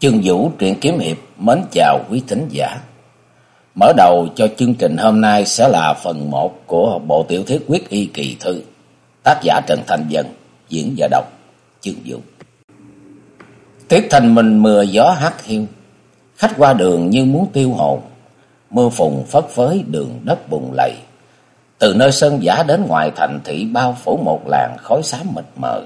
Chương Vũ truyện kiếm hiệp mến chào quý thính giả. Mở đầu cho chương trình hôm nay sẽ là phần 1 của bộ tiểu thuyết quyết y kỳ thư. Tác giả Trần Thành Dân, diễn và đọc Chương Vũ. Tiếp thành mình mưa gió hắt hiu, khách qua đường như muốn tiêu hồn, mưa phùn phất phới đường đất bùng lầy. Từ nơi sân giả đến ngoài thành thị bao phủ một làng khói xám mịt mờ.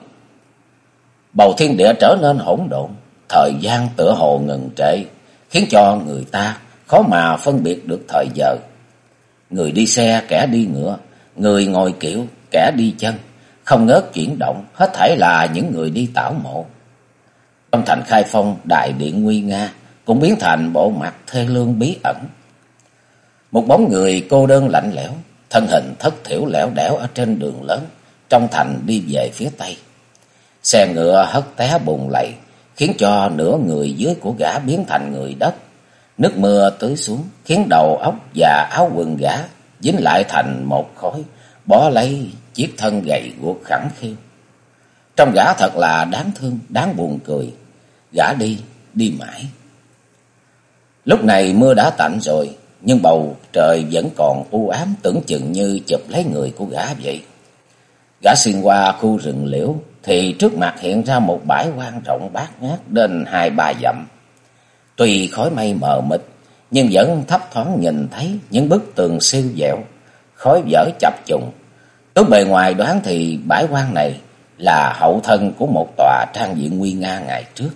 Bầu thiên địa trở nên hỗn độn thời gian tựa hồ ngừng trễ, khiến cho người ta khó mà phân biệt được thời giờ. Người đi xe, kẻ đi ngựa, người ngồi kiệu, kẻ đi chân, không ngớt chuyển động, hết thảy là những người đi tảo mộ. Trong thành khai phong, đại điện nguy nga, cũng biến thành bộ mặt thê lương bí ẩn. Một bóng người cô đơn lạnh lẽo, thân hình thất thiểu lẻo đẻo ở trên đường lớn, trong thành đi về phía tây. Xe ngựa hất té bùng lầy, khiến cho nửa người dưới của gã biến thành người đất. Nước mưa tưới xuống, khiến đầu óc và áo quần gã dính lại thành một khối, bỏ lấy chiếc thân gầy guộc khẳng khiu. Trong gã thật là đáng thương, đáng buồn cười. Gã đi, đi mãi. Lúc này mưa đã tạnh rồi, nhưng bầu trời vẫn còn u ám tưởng chừng như chụp lấy người của gã vậy. Gã xuyên qua khu rừng liễu, thì trước mặt hiện ra một bãi quan rộng bát ngát đến hai ba dặm. Tuy khói mây mờ mịt, nhưng vẫn thấp thoáng nhìn thấy những bức tường siêu dẻo, khói vỡ chập trùng. Tốt bề ngoài đoán thì bãi quan này là hậu thân của một tòa trang diện nguy nga ngày trước.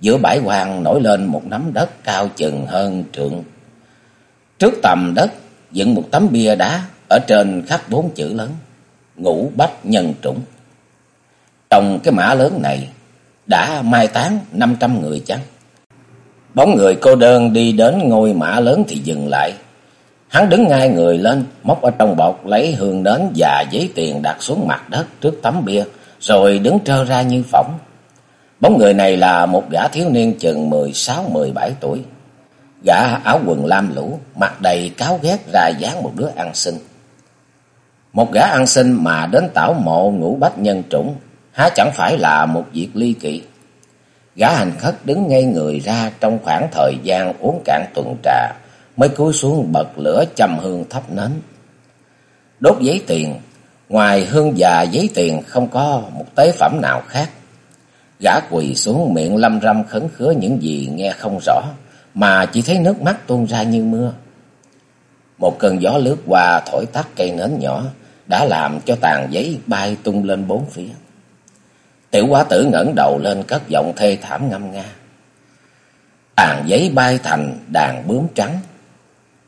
Giữa bãi quan nổi lên một nắm đất cao chừng hơn trượng. Trước tầm đất dựng một tấm bia đá, ở trên khắc bốn chữ lớn, ngũ bách nhân Trũng. Trong cái mã lớn này đã mai táng năm trăm người chăng? Bóng người cô đơn đi đến ngôi mã lớn thì dừng lại. Hắn đứng ngay người lên, móc ở trong bọc lấy hương đến và giấy tiền đặt xuống mặt đất trước tấm bia, rồi đứng trơ ra như phỏng. Bóng người này là một gã thiếu niên chừng mười sáu mười bảy tuổi. Gã áo quần lam lũ, mặt đầy cáo ghét ra dáng một đứa ăn xin. Một gã ăn xin mà đến tảo mộ ngũ bách nhân trũng há chẳng phải là một việc ly kỳ. Gã hành khất đứng ngay người ra trong khoảng thời gian uống cạn tuần trà, mới cúi xuống bật lửa châm hương thắp nến. Đốt giấy tiền, ngoài hương và giấy tiền không có một tế phẩm nào khác. Gã quỳ xuống miệng lâm râm khấn khứa những gì nghe không rõ, mà chỉ thấy nước mắt tuôn ra như mưa. Một cơn gió lướt qua thổi tắt cây nến nhỏ, đã làm cho tàn giấy bay tung lên bốn phía. Tiểu quá tử ngẩng đầu lên cất giọng thê thảm ngâm nga. Tàn giấy bay thành đàn bướm trắng,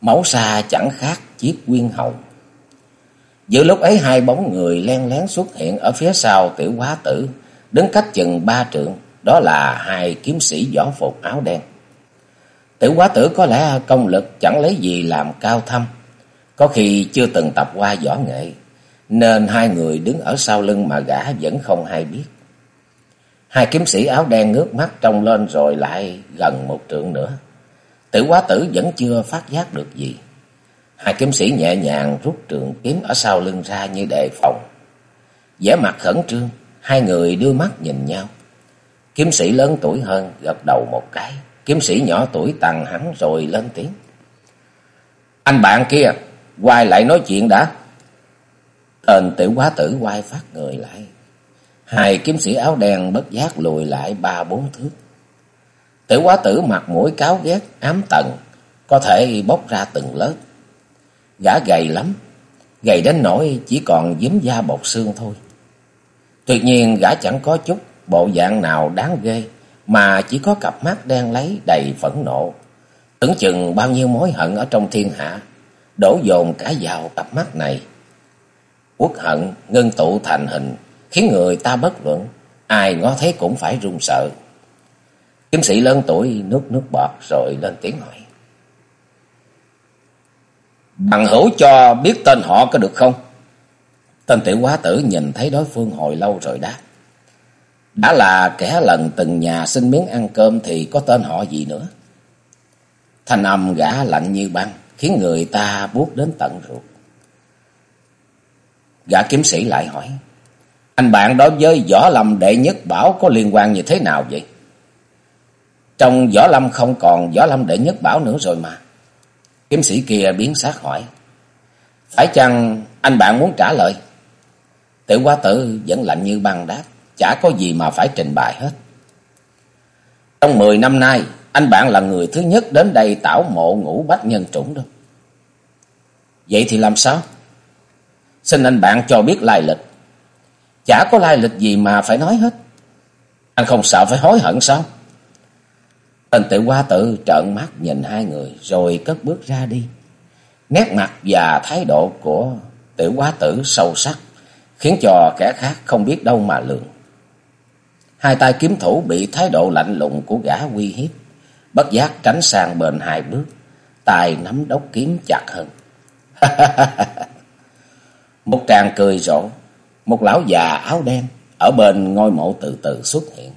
máu xa chẳng khác chiếc quyên hồng. Giữa lúc ấy hai bóng người len lén xuất hiện ở phía sau tiểu quá tử, đứng cách chừng ba trượng, đó là hai kiếm sĩ võ phục áo đen. Tiểu quá tử có lẽ công lực chẳng lấy gì làm cao thâm, có khi chưa từng tập qua võ nghệ, nên hai người đứng ở sau lưng mà gã vẫn không hay biết. Hai kiếm sĩ áo đen ngước mắt trông lên rồi lại gần một trượng nữa. Tử quá tử vẫn chưa phát giác được gì. Hai kiếm sĩ nhẹ nhàng rút trường kiếm ở sau lưng ra như đề phòng. vẻ mặt khẩn trương, hai người đưa mắt nhìn nhau. Kiếm sĩ lớn tuổi hơn gật đầu một cái. Kiếm sĩ nhỏ tuổi tăng hắn rồi lên tiếng. Anh bạn kia, quay lại nói chuyện đã. Tên tiểu quá tử quay phát người lại. Hai kiếm sĩ áo đen bất giác lùi lại ba bốn thước. Tiểu quá tử mặt mũi cáo ghét, ám tần, có thể bốc ra từng lớp. Gã gầy lắm, gầy đến nỗi chỉ còn dính da bọc xương thôi. Tuyệt nhiên gã chẳng có chút bộ dạng nào đáng ghê, mà chỉ có cặp mắt đen lấy đầy phẫn nộ. Tưởng chừng bao nhiêu mối hận ở trong thiên hạ, đổ dồn cả vào cặp mắt này. Quốc hận ngưng tụ thành hình, khiến người ta bất luận, ai ngó thấy cũng phải run sợ. Kiếm sĩ lớn tuổi nước nước bọt rồi lên tiếng hỏi. Bằng hữu cho biết tên họ có được không? Tên tiểu quá tử nhìn thấy đối phương hồi lâu rồi đáp. Đã là kẻ lần từng nhà xin miếng ăn cơm thì có tên họ gì nữa. Thanh âm gã lạnh như băng, khiến người ta buốt đến tận ruột. Gã kiếm sĩ lại hỏi. Anh bạn đối với võ lâm đệ nhất bảo có liên quan như thế nào vậy? Trong võ lâm không còn võ lâm đệ nhất bảo nữa rồi mà. Kiếm sĩ kia biến sát hỏi. Phải chăng anh bạn muốn trả lời? Tiểu quá tử vẫn lạnh như băng đáp. Chả có gì mà phải trình bày hết. Trong mười năm nay, anh bạn là người thứ nhất đến đây tảo mộ ngũ bách nhân trũng đâu. Vậy thì làm sao? Xin anh bạn cho biết lai lịch. Chả có lai lịch gì mà phải nói hết. Anh không sợ phải hối hận sao? Tên tiểu hoa tử trợn mắt nhìn hai người rồi cất bước ra đi. Nét mặt và thái độ của tiểu quá tử sâu sắc khiến cho kẻ khác không biết đâu mà lường. Hai tay kiếm thủ bị thái độ lạnh lùng của gã uy hiếp, bất giác tránh sang bên hai bước, tay nắm đốc kiếm chặt hơn. một tràng cười rộ, một lão già áo đen ở bên ngôi mộ từ từ xuất hiện.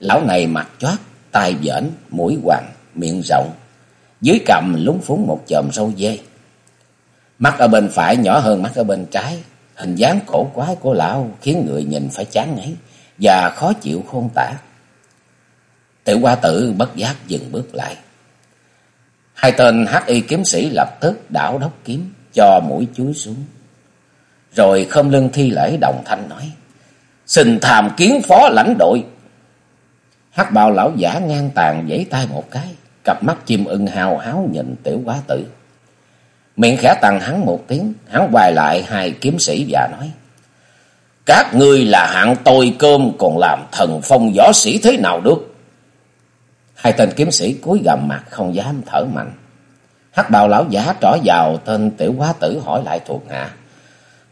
Lão này mặt choát, tai dễn, mũi hoàng, miệng rộng, dưới cằm lúng phúng một chòm râu dê. Mắt ở bên phải nhỏ hơn mắt ở bên trái, hình dáng cổ quái của lão khiến người nhìn phải chán ngấy và khó chịu khôn tả. Tiểu qua tử bất giác dừng bước lại. Hai tên hắc y kiếm sĩ lập tức đảo đốc kiếm cho mũi chuối xuống. Rồi khâm lưng thi lễ đồng thanh nói. Xin tham kiến phó lãnh đội. hắc bào lão giả ngang tàn giãy tay một cái. Cặp mắt chim ưng hào háo nhìn tiểu quá tử. Miệng khẽ tằng hắn một tiếng. Hắn quay lại hai kiếm sĩ và nói. Các ngươi là hạng tôi cơm, còn làm thần phong võ sĩ thế nào được? Hai tên kiếm sĩ cúi gầm mặt không dám thở mạnh. Hắc bào lão giả trỏ vào, tên tiểu quá tử hỏi lại thuộc hạ.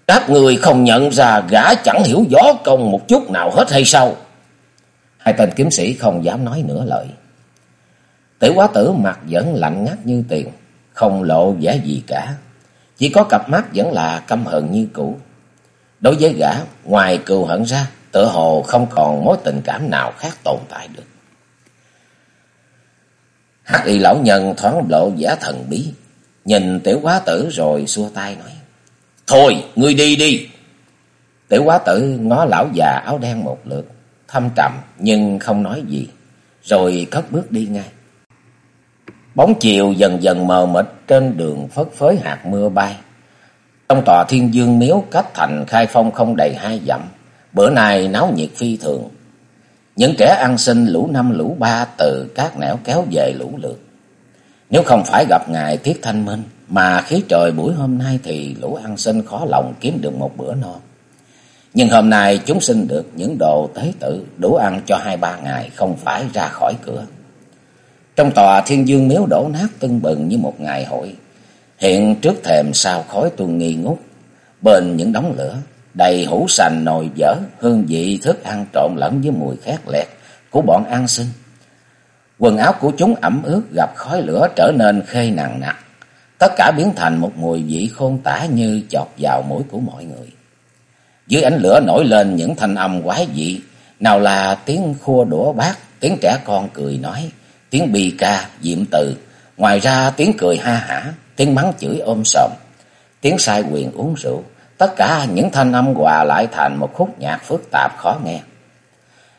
Các người không nhận ra gã chẳng hiểu gió công một chút nào hết hay sao? Hai tên kiếm sĩ không dám nói nửa lời. Tiểu quá tử mặt vẫn lạnh ngắt như tiền, không lộ vẻ gì cả. Chỉ có cặp mắt vẫn là căm hận như cũ. Đối với gã, ngoài cừu hận ra, tự hồ không còn mối tình cảm nào khác tồn tại được. Hắc y lão nhân thoáng lộ giả thần bí, nhìn tiểu quá tử rồi xua tay nói. Thôi, ngươi đi đi. Tiểu quá tử ngó lão già áo đen một lượt, thâm trầm nhưng không nói gì, rồi cất bước đi ngay. Bóng chiều dần dần mờ mịt trên đường phất phới hạt mưa bay. Trong tòa thiên dương miếu cách thành khai phong không đầy hai dặm, bữa nay náo nhiệt phi thường. Những kẻ ăn sinh lũ năm lũ ba từ các nẻo kéo về lũ lượt. Nếu không phải gặp ngài Tiết Thanh Minh, mà khí trời buổi hôm nay thì lũ ăn sinh khó lòng kiếm được một bữa no. Nhưng hôm nay chúng xin được những đồ tế tự đủ ăn cho hai ba ngày không phải ra khỏi cửa. Trong tòa thiên dương miếu đổ nát tưng bừng như một ngày hội. Hiện trước thềm sao khói tuôn nghi ngút. Bên những đống lửa, đầy hũ sành nồi dở, hương vị thức ăn trộn lẫn với mùi khét lẹt của bọn ăn sinh. Quần áo của chúng ẩm ướt gặp khói lửa trở nên khê nặng nặng. Tất cả biến thành một mùi vị khôn tả như chọt vào mũi của mọi người. Dưới ánh lửa nổi lên những thanh âm quái dị, nào là tiếng khua đũa bát, tiếng trẻ con cười nói, tiếng bì ca, diệm từ, ngoài ra tiếng cười ha hả, tiếng mắng chửi ôm sòm, tiếng sai quyền uống rượu, tất cả những thanh âm hòa lại thành một khúc nhạc phức tạp khó nghe.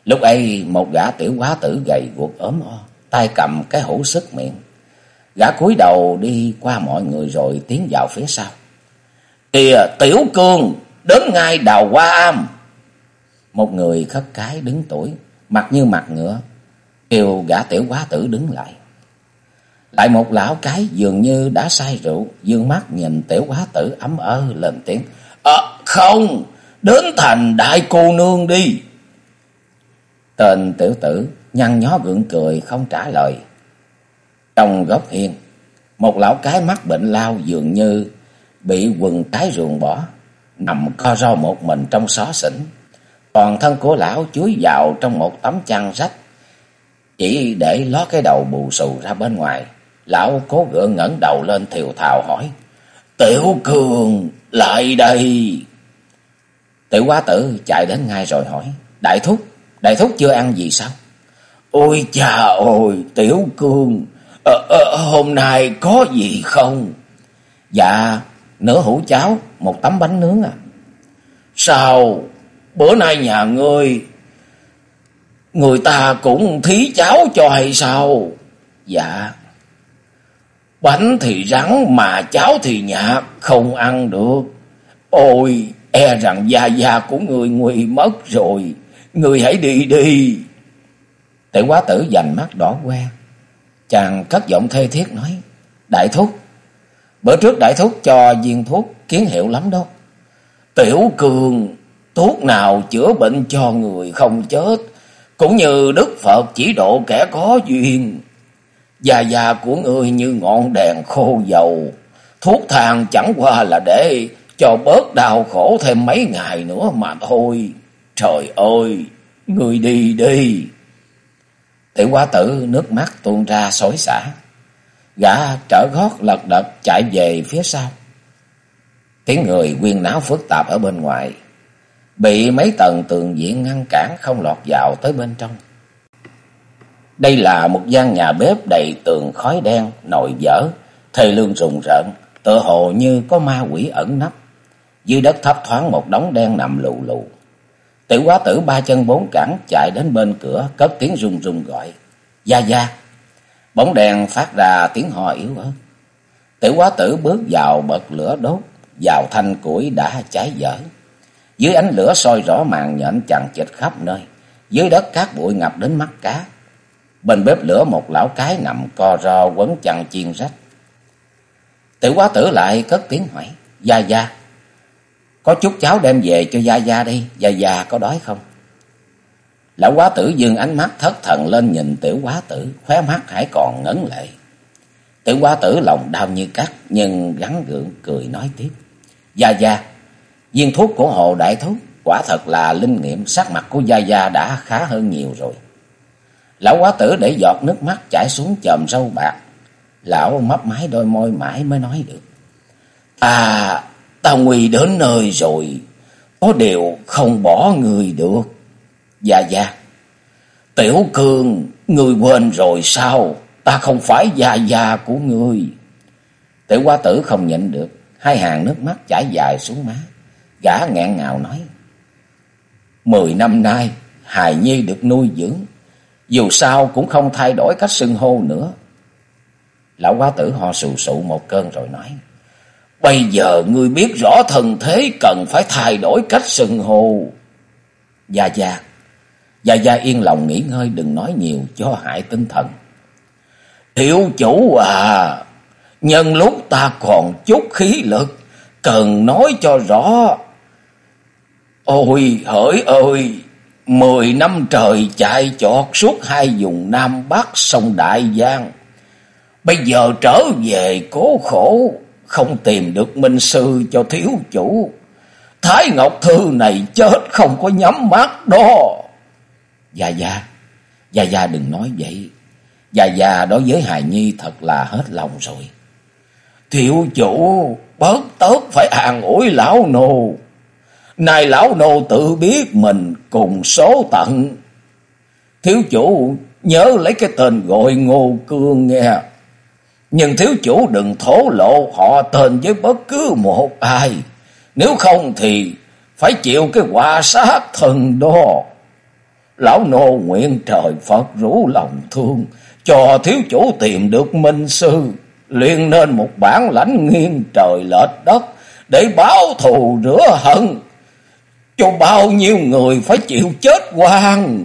Lúc ấy một gã tiểu quá tử gầy guộc ốm o, tay cầm cái hũ sức miệng. Gã cúi đầu đi qua mọi người rồi tiến vào phía sau. Kìa tiểu cương, đến ngay đào hoa am. Một người khất cái đứng tuổi, mặt như mặt ngựa, kêu gã tiểu quá tử đứng lại. Lại một lão cái dường như đã say rượu, dương mắt nhìn tiểu quá tử ấm ơ lên tiếng. Ờ không, đến thành đại cô nương đi. Tên tiểu tử nhăn nhó gượng cười không trả lời. Trong góc hiên, một lão cái mắt bệnh lao dường như bị quần cái ruồng bỏ, nằm co ro một mình trong xó xỉnh. Toàn thân của lão chuối vào trong một tấm chăn rách, chỉ để ló cái đầu bù xù ra bên ngoài. Lão cố gượng ngẩng đầu lên thiều thào hỏi, Tiểu Cường, lại đây. Tiểu quá tử chạy đến ngay rồi hỏi, Đại thúc, đại thúc chưa ăn gì sao? Ôi cha ôi, Tiểu Cương, ờ, ờ, hôm nay có gì không? Dạ, nửa hũ cháo, một tấm bánh nướng à. Sao, bữa nay nhà ngươi Người ta cũng thí cháo cho hay sao? Dạ. Bánh thì rắn mà cháo thì nhạt, không ăn được. Ôi, e rằng da da của người nguy mất rồi. Người hãy đi đi. Tệ quá tử dành mắt đỏ quen Chàng cất giọng thê thiết nói. Đại thúc. Bữa trước đại thúc cho viên thuốc kiến hiệu lắm đó Tiểu cường, thuốc nào chữa bệnh cho người không chết. Cũng như Đức Phật chỉ độ kẻ có duyên. Già già của ngươi như ngọn đèn khô dầu. Thuốc thang chẳng qua là để cho bớt đau khổ thêm mấy ngày nữa mà thôi. Trời ơi, người đi đi. Tiểu quá tử nước mắt tuôn ra xối xả. Gã trở gót lật đật chạy về phía sau. Tiếng người quyên náo phức tạp ở bên ngoài. Bị mấy tầng tường diện ngăn cản không lọt vào tới bên trong. Đây là một gian nhà bếp đầy tường khói đen, nồi dở, thề lương rùng rợn, tựa hồ như có ma quỷ ẩn nấp. Dưới đất thấp thoáng một đống đen nằm lù lù. Tiểu quá tử ba chân bốn cẳng chạy đến bên cửa, cất tiếng rung rung gọi. Gia gia. Bóng đèn phát ra tiếng hò yếu ớt. Tiểu quá tử bước vào bật lửa đốt, vào thanh củi đã cháy dở. Dưới ánh lửa soi rõ màn nhện chằng chịt khắp nơi. Dưới đất cát bụi ngập đến mắt cá. Bên bếp lửa một lão cái nằm co ro quấn chăn chiên rách. Tiểu quá tử lại cất tiếng hỏi. Gia Gia, có chút cháo đem về cho Gia Gia đi. Gia Gia có đói không? Lão quá tử dương ánh mắt thất thần lên nhìn tiểu quá tử. Khóe mắt hãy còn ngấn lệ. Tiểu quá tử lòng đau như cắt. Nhưng gắn gượng cười nói tiếp. Gia Gia, viên thuốc của hồ đại thúc. Quả thật là linh nghiệm sắc mặt của Gia Gia đã khá hơn nhiều rồi. Lão quá tử để giọt nước mắt chảy xuống chòm râu bạc. Lão mấp máy đôi môi mãi mới nói được. À, ta nguy đến nơi rồi. Có điều không bỏ người được. Dạ dạ. Tiểu cương, người quên rồi sao? Ta không phải già già của người. Tiểu quá tử không nhịn được. Hai hàng nước mắt chảy dài xuống má. Gã ngẹn ngào nói. Mười năm nay, hài nhi được nuôi dưỡng dù sao cũng không thay đổi cách xưng hô nữa. Lão quá tử ho sù sụ một cơn rồi nói. Bây giờ ngươi biết rõ thần thế cần phải thay đổi cách sừng hồ Gia Gia. Gia Gia yên lòng nghỉ ngơi đừng nói nhiều cho hại tinh thần. Thiếu chủ à. Nhân lúc ta còn chút khí lực. Cần nói cho rõ. Ôi hỡi ơi. Mười năm trời chạy chọt suốt hai vùng Nam Bắc sông Đại Giang. Bây giờ trở về cố khổ, không tìm được minh sư cho thiếu chủ. Thái Ngọc Thư này chết không có nhắm mắt đó. Dạ dạ, dạ dạ đừng nói vậy. Dạ dạ đối với Hài Nhi thật là hết lòng rồi. Thiếu chủ, bớt tớt phải an ủi lão nô. Này lão nô tự biết mình cùng số tận. Thiếu chủ nhớ lấy cái tên gọi ngô cương nghe. Nhưng thiếu chủ đừng thổ lộ họ tên với bất cứ một ai. Nếu không thì phải chịu cái quả sát thần đó. Lão nô nguyện trời Phật rủ lòng thương. Cho thiếu chủ tìm được minh sư. liền nên một bản lãnh nghiêng trời lệch đất. Để báo thù rửa hận cho bao nhiêu người phải chịu chết quang.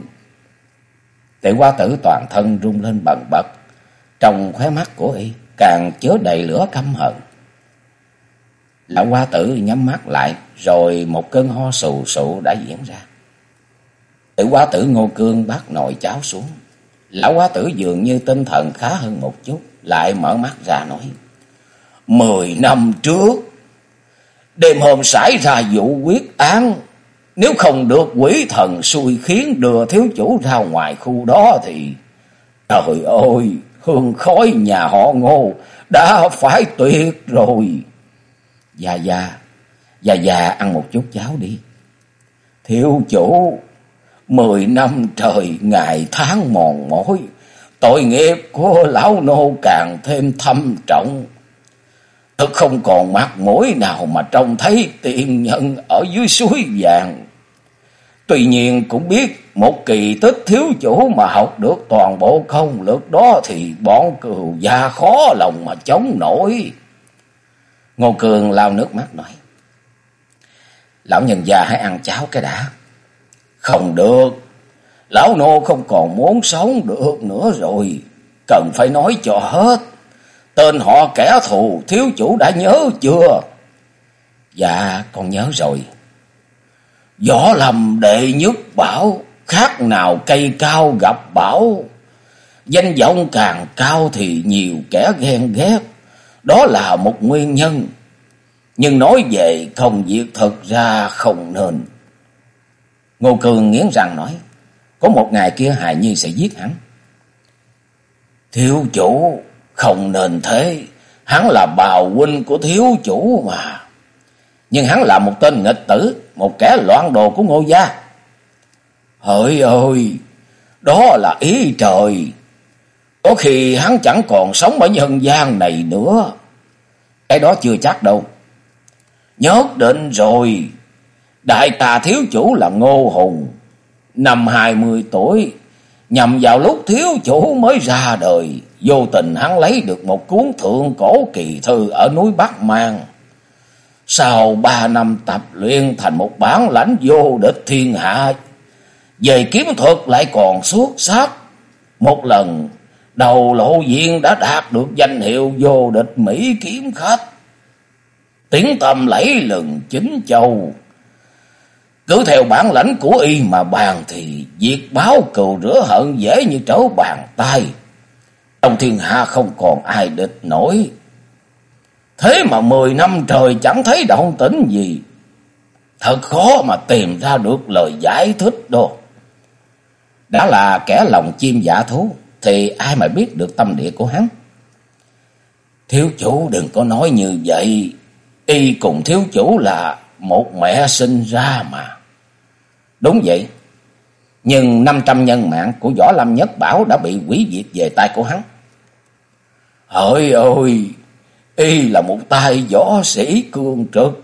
Tệ qua tử toàn thân rung lên bần bật, trong khóe mắt của y càng chứa đầy lửa căm hận. Lão qua tử nhắm mắt lại, rồi một cơn ho sù sụ đã diễn ra. Tử hoa tử ngô cương bắt nồi cháo xuống. Lão hoa tử dường như tinh thần khá hơn một chút, lại mở mắt ra nói. Mười năm trước, đêm hôm xảy ra vụ quyết án, nếu không được quỷ thần xui khiến đưa thiếu chủ ra ngoài khu đó thì... Trời ơi, hương khói nhà họ ngô đã phải tuyệt rồi. Dạ dạ, dạ dạ ăn một chút cháo đi. Thiếu chủ, mười năm trời ngày tháng mòn mỏi, tội nghiệp của lão nô càng thêm thâm trọng. Thật không còn mặt mũi nào mà trông thấy tiền nhân ở dưới suối vàng. Tuy nhiên cũng biết một kỳ tích thiếu chủ mà học được toàn bộ không lực đó thì bọn cừu gia khó lòng mà chống nổi. Ngô Cường lao nước mắt nói. Lão nhân già hãy ăn cháo cái đã. Không được. Lão nô không còn muốn sống được nữa rồi. Cần phải nói cho hết. Tên họ kẻ thù thiếu chủ đã nhớ chưa? Dạ con nhớ rồi. Võ lầm đệ nhất bảo. Khác nào cây cao gặp bão. Danh vọng càng cao thì nhiều kẻ ghen ghét. Đó là một nguyên nhân. Nhưng nói về không việc thật ra không nên. Ngô Cường nghiến răng nói. Có một ngày kia Hài Nhi sẽ giết hắn. Thiếu chủ, không nên thế. Hắn là bào huynh của thiếu chủ mà. Nhưng hắn là một tên nghịch tử. Một kẻ loạn đồ của ngô gia. Hỡi ơi. Đó là ý trời. Có khi hắn chẳng còn sống ở nhân gian này nữa. Cái đó chưa chắc đâu. Nhớ định rồi. Đại tà thiếu chủ là Ngô Hùng. Năm hai mươi tuổi. Nhằm vào lúc thiếu chủ mới ra đời. Vô tình hắn lấy được một cuốn thượng cổ kỳ thư ở núi Bắc Mang. Sau ba năm tập luyện thành một bản lãnh vô địch thiên hạ. Về kiếm thuật lại còn xuất sắc. Một lần, đầu lộ diện đã đạt được danh hiệu vô địch Mỹ kiếm khách. Tiếng tâm lấy lừng chính châu. Cứ theo bản lãnh của y mà bàn thì việc báo cừu rửa hận dễ như trở bàn tay. Trong thiên hạ không còn ai địch nổi. Thế mà mười năm trời chẳng thấy động tĩnh gì. Thật khó mà tìm ra được lời giải thích đâu. Đã là kẻ lòng chim dạ thú, thì ai mà biết được tâm địa của hắn. Thiếu chủ đừng có nói như vậy. Y cùng thiếu chủ là một mẹ sinh ra mà. Đúng vậy. Nhưng 500 nhân mạng của Võ Lâm Nhất Bảo đã bị quỷ diệt về tay của hắn. Hỡi ơi! Y là một tay võ sĩ cương trực.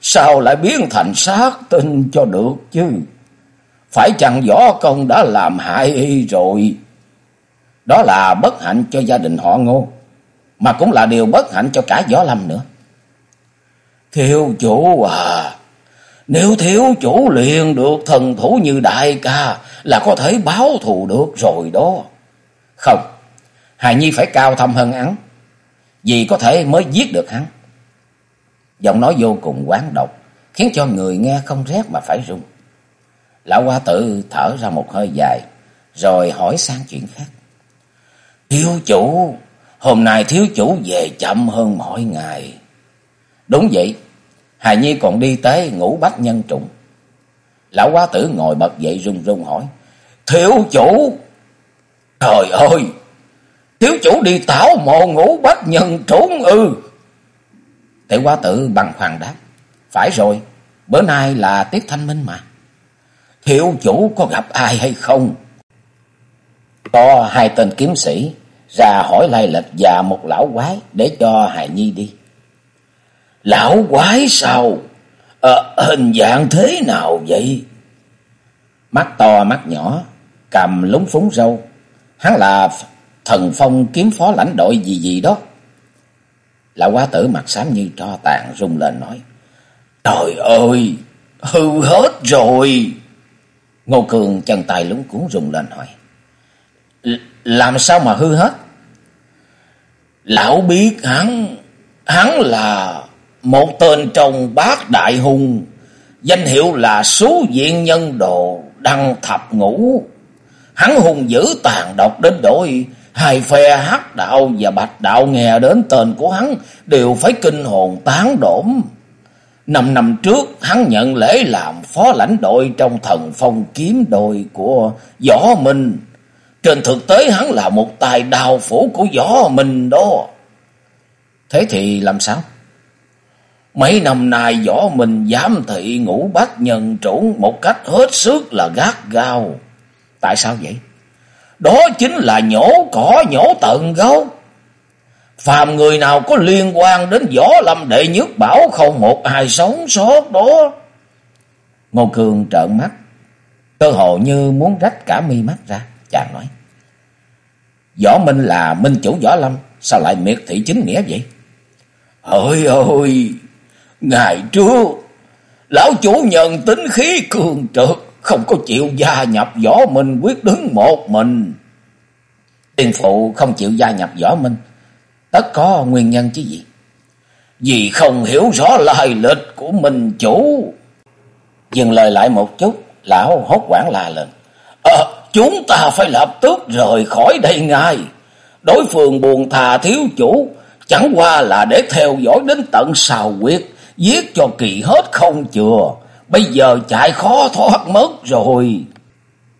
Sao lại biến thành sát tinh cho được chứ? Phải chăng võ công đã làm hại y rồi? Đó là bất hạnh cho gia đình họ ngô. Mà cũng là điều bất hạnh cho cả võ lâm nữa. Thiếu chủ à, nếu thiếu chủ liền được thần thủ như đại ca là có thể báo thù được rồi đó. Không, Hài Nhi phải cao thâm hơn hắn, vì có thể mới giết được hắn. Giọng nói vô cùng quán độc, khiến cho người nghe không rét mà phải run. Lão hoa tử thở ra một hơi dài, rồi hỏi sang chuyện khác. Thiếu chủ, hôm nay thiếu chủ về chậm hơn mọi ngày. Đúng vậy, Hài Nhi còn đi tới ngủ bách nhân trụng. Lão quá tử ngồi bật dậy run run hỏi. Thiếu chủ! Trời ơi! Thiếu chủ đi tảo mộ ngủ bách nhân trốn ư! Tiểu quá tử bằng hoàng đáp. Phải rồi, bữa nay là tiết thanh minh mà. Thiếu chủ có gặp ai hay không? Có hai tên kiếm sĩ ra hỏi lai lịch và một lão quái để cho Hài Nhi đi. Lão quái sao? À, hình dạng thế nào vậy? Mắt to mắt nhỏ, cầm lúng phúng râu. Hắn là thần phong kiếm phó lãnh đội gì gì đó. Lão quá tử mặt xám như tro tàn rung lên nói. Trời ơi, hư hết rồi. Ngô Cường chân tay lúng cuốn rung lên hỏi. Làm sao mà hư hết? Lão biết hắn, hắn là một tên trong bát đại hùng, danh hiệu là số diện nhân đồ đăng thập ngũ. Hắn hùng dữ tàn độc đến đội hai phe hắc đạo và bạch đạo nghe đến tên của hắn đều phải kinh hồn tán đổm. Năm năm trước, hắn nhận lễ làm phó lãnh đội trong thần phong kiếm đội của Võ Minh. Trên thực tế, hắn là một tài đào phủ của Võ Minh đó. Thế thì làm sao? Mấy năm nay, võ minh giám thị ngũ bát nhân trũng một cách hết sức là gắt gao. Tại sao vậy? Đó chính là nhổ cỏ nhổ tận gốc. Phàm người nào có liên quan đến võ lâm đệ nhất bảo không một ai sống sót đó. Ngô Cường trợn mắt, Cơ hồ như muốn rách cả mi mắt ra. Chàng nói. Võ Minh là minh chủ Võ Lâm. Sao lại miệt thị chính nghĩa vậy? Ôi ôi! Ngày trước, lão chủ nhận tính khí cường trực. Không có chịu gia nhập Võ Minh quyết đứng một mình. Tiền phụ không chịu gia nhập Võ Minh. Tất có nguyên nhân chứ gì? Vì không hiểu rõ lai lịch của minh chủ. Dừng lời lại một chút, lão hốt quảng la lên. Ờ, chúng ta phải lập tức rời khỏi đây ngay. Đối phương buồn thà thiếu chủ, chẳng qua là để theo dõi đến tận sào quyết giết cho kỳ hết không chừa. Bây giờ chạy khó thoát mất rồi.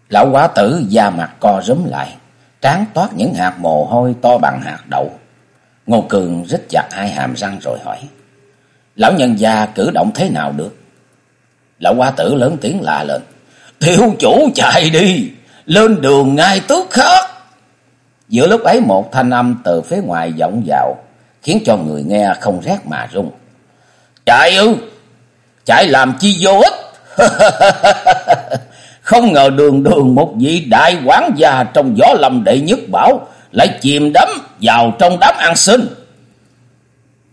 Lão quá tử da mặt co rúm lại, trán toát những hạt mồ hôi to bằng hạt đậu. Ngô Cường rít chặt hai hàm răng rồi hỏi. Lão nhân gia cử động thế nào được? Lão quá tử lớn tiếng lạ lên. Thiếu chủ chạy đi, lên đường ngay tức khắc. Giữa lúc ấy một thanh âm từ phía ngoài vọng vào, khiến cho người nghe không rét mà run. Chạy ư? Chạy làm chi vô ích? không ngờ đường đường một vị đại quán gia trong gió lầm đệ nhất bảo lại chìm đắm vào trong đám ăn xin.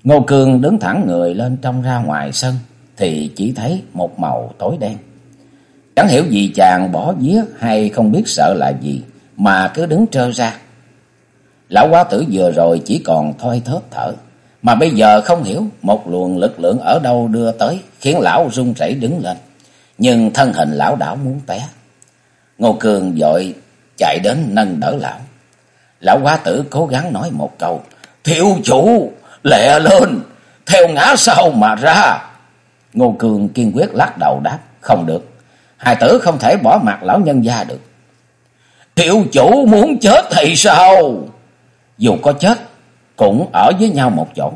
Ngô Cương đứng thẳng người lên trong ra ngoài sân thì chỉ thấy một màu tối đen. Chẳng hiểu gì chàng bỏ vía hay không biết sợ là gì mà cứ đứng trơ ra. Lão quá tử vừa rồi chỉ còn thoi thớp thở. Mà bây giờ không hiểu một luồng lực lượng ở đâu đưa tới khiến lão run rẩy đứng lên. Nhưng thân hình lão đảo muốn té. Ngô Cường dội chạy đến nâng đỡ lão. Lão quá tử cố gắng nói một câu. Thiếu chủ, lẹ lên, theo ngã sau mà ra. Ngô Cường kiên quyết lắc đầu đáp. Không được, hai tử không thể bỏ mặt lão nhân gia được. Thiếu chủ muốn chết thì sao? Dù có chết, cũng ở với nhau một chỗ.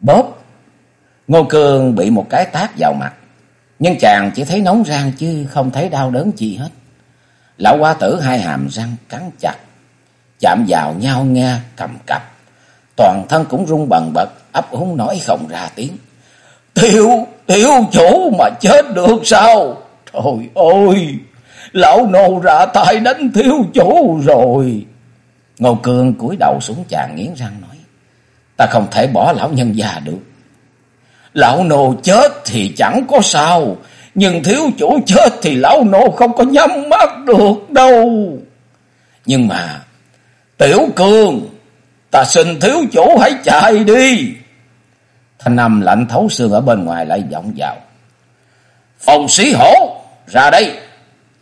Bóp, Ngô cương bị một cái tác vào mặt. Nhưng chàng chỉ thấy nóng rang chứ không thấy đau đớn chi hết. Lão quá tử hai hàm răng cắn chặt chạm vào nhau nghe cầm cập. Toàn thân cũng run bần bật, ấp úng nói không ra tiếng. Tiểu, tiểu chủ mà chết được sao? Trời ơi, lão nô ra tay đánh thiếu chủ rồi. Ngô Cương cúi đầu xuống chàng nghiến răng nói. Ta không thể bỏ lão nhân già được. Lão nô chết thì chẳng có sao. Nhưng thiếu chủ chết thì lão nô không có nhắm mắt được đâu. Nhưng mà Tiểu cương, ta xin thiếu chủ hãy chạy đi. Thanh âm lạnh thấu xương ở bên ngoài lại vọng vào. Phòng sĩ hổ, ra đây.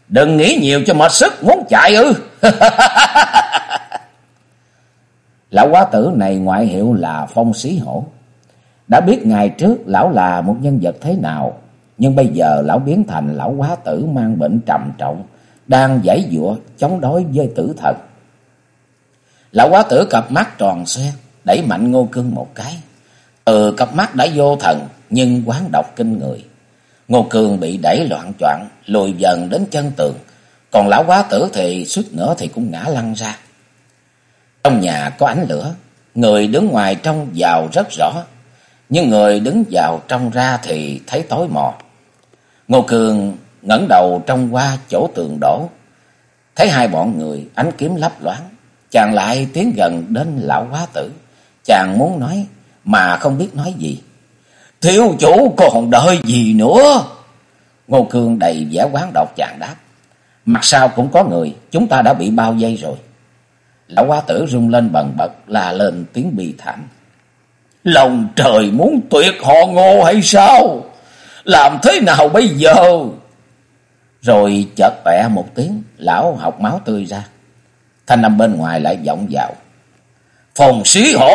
Đừng nghĩ nhiều cho mệt sức, muốn chạy ư. lão quá tử này ngoại hiệu là phong sĩ hổ. Đã biết ngày trước lão là một nhân vật thế nào. Nhưng bây giờ lão biến thành lão quá tử mang bệnh trầm trọng. Đang giải dụa chống đối với tử thần. Lão quá tử cặp mắt tròn xoe, đẩy mạnh ngô cương một cái. Từ cặp mắt đã vô thần, nhưng quán độc kinh người. Ngô cương bị đẩy loạn choạng lùi dần đến chân tường. Còn lão quá tử thì suýt nữa thì cũng ngã lăn ra. Trong nhà có ánh lửa, người đứng ngoài trong vào rất rõ. Nhưng người đứng vào trong ra thì thấy tối mò. Ngô Cường ngẩng đầu trong qua chỗ tường đổ. Thấy hai bọn người ánh kiếm lấp loáng. Chàng lại tiến gần đến lão quá tử. Chàng muốn nói mà không biết nói gì. Thiếu chủ còn đợi gì nữa? Ngô Cương đầy vẻ quán độc chàng đáp. Mặt sau cũng có người, chúng ta đã bị bao dây rồi. Lão quá tử rung lên bần bật, là lên tiếng bi thảm. Lòng trời muốn tuyệt họ ngô hay sao? Làm thế nào bây giờ? Rồi chợt tẹ một tiếng, lão học máu tươi ra. Thanh âm bên ngoài lại vọng vào. Phòng sĩ hổ,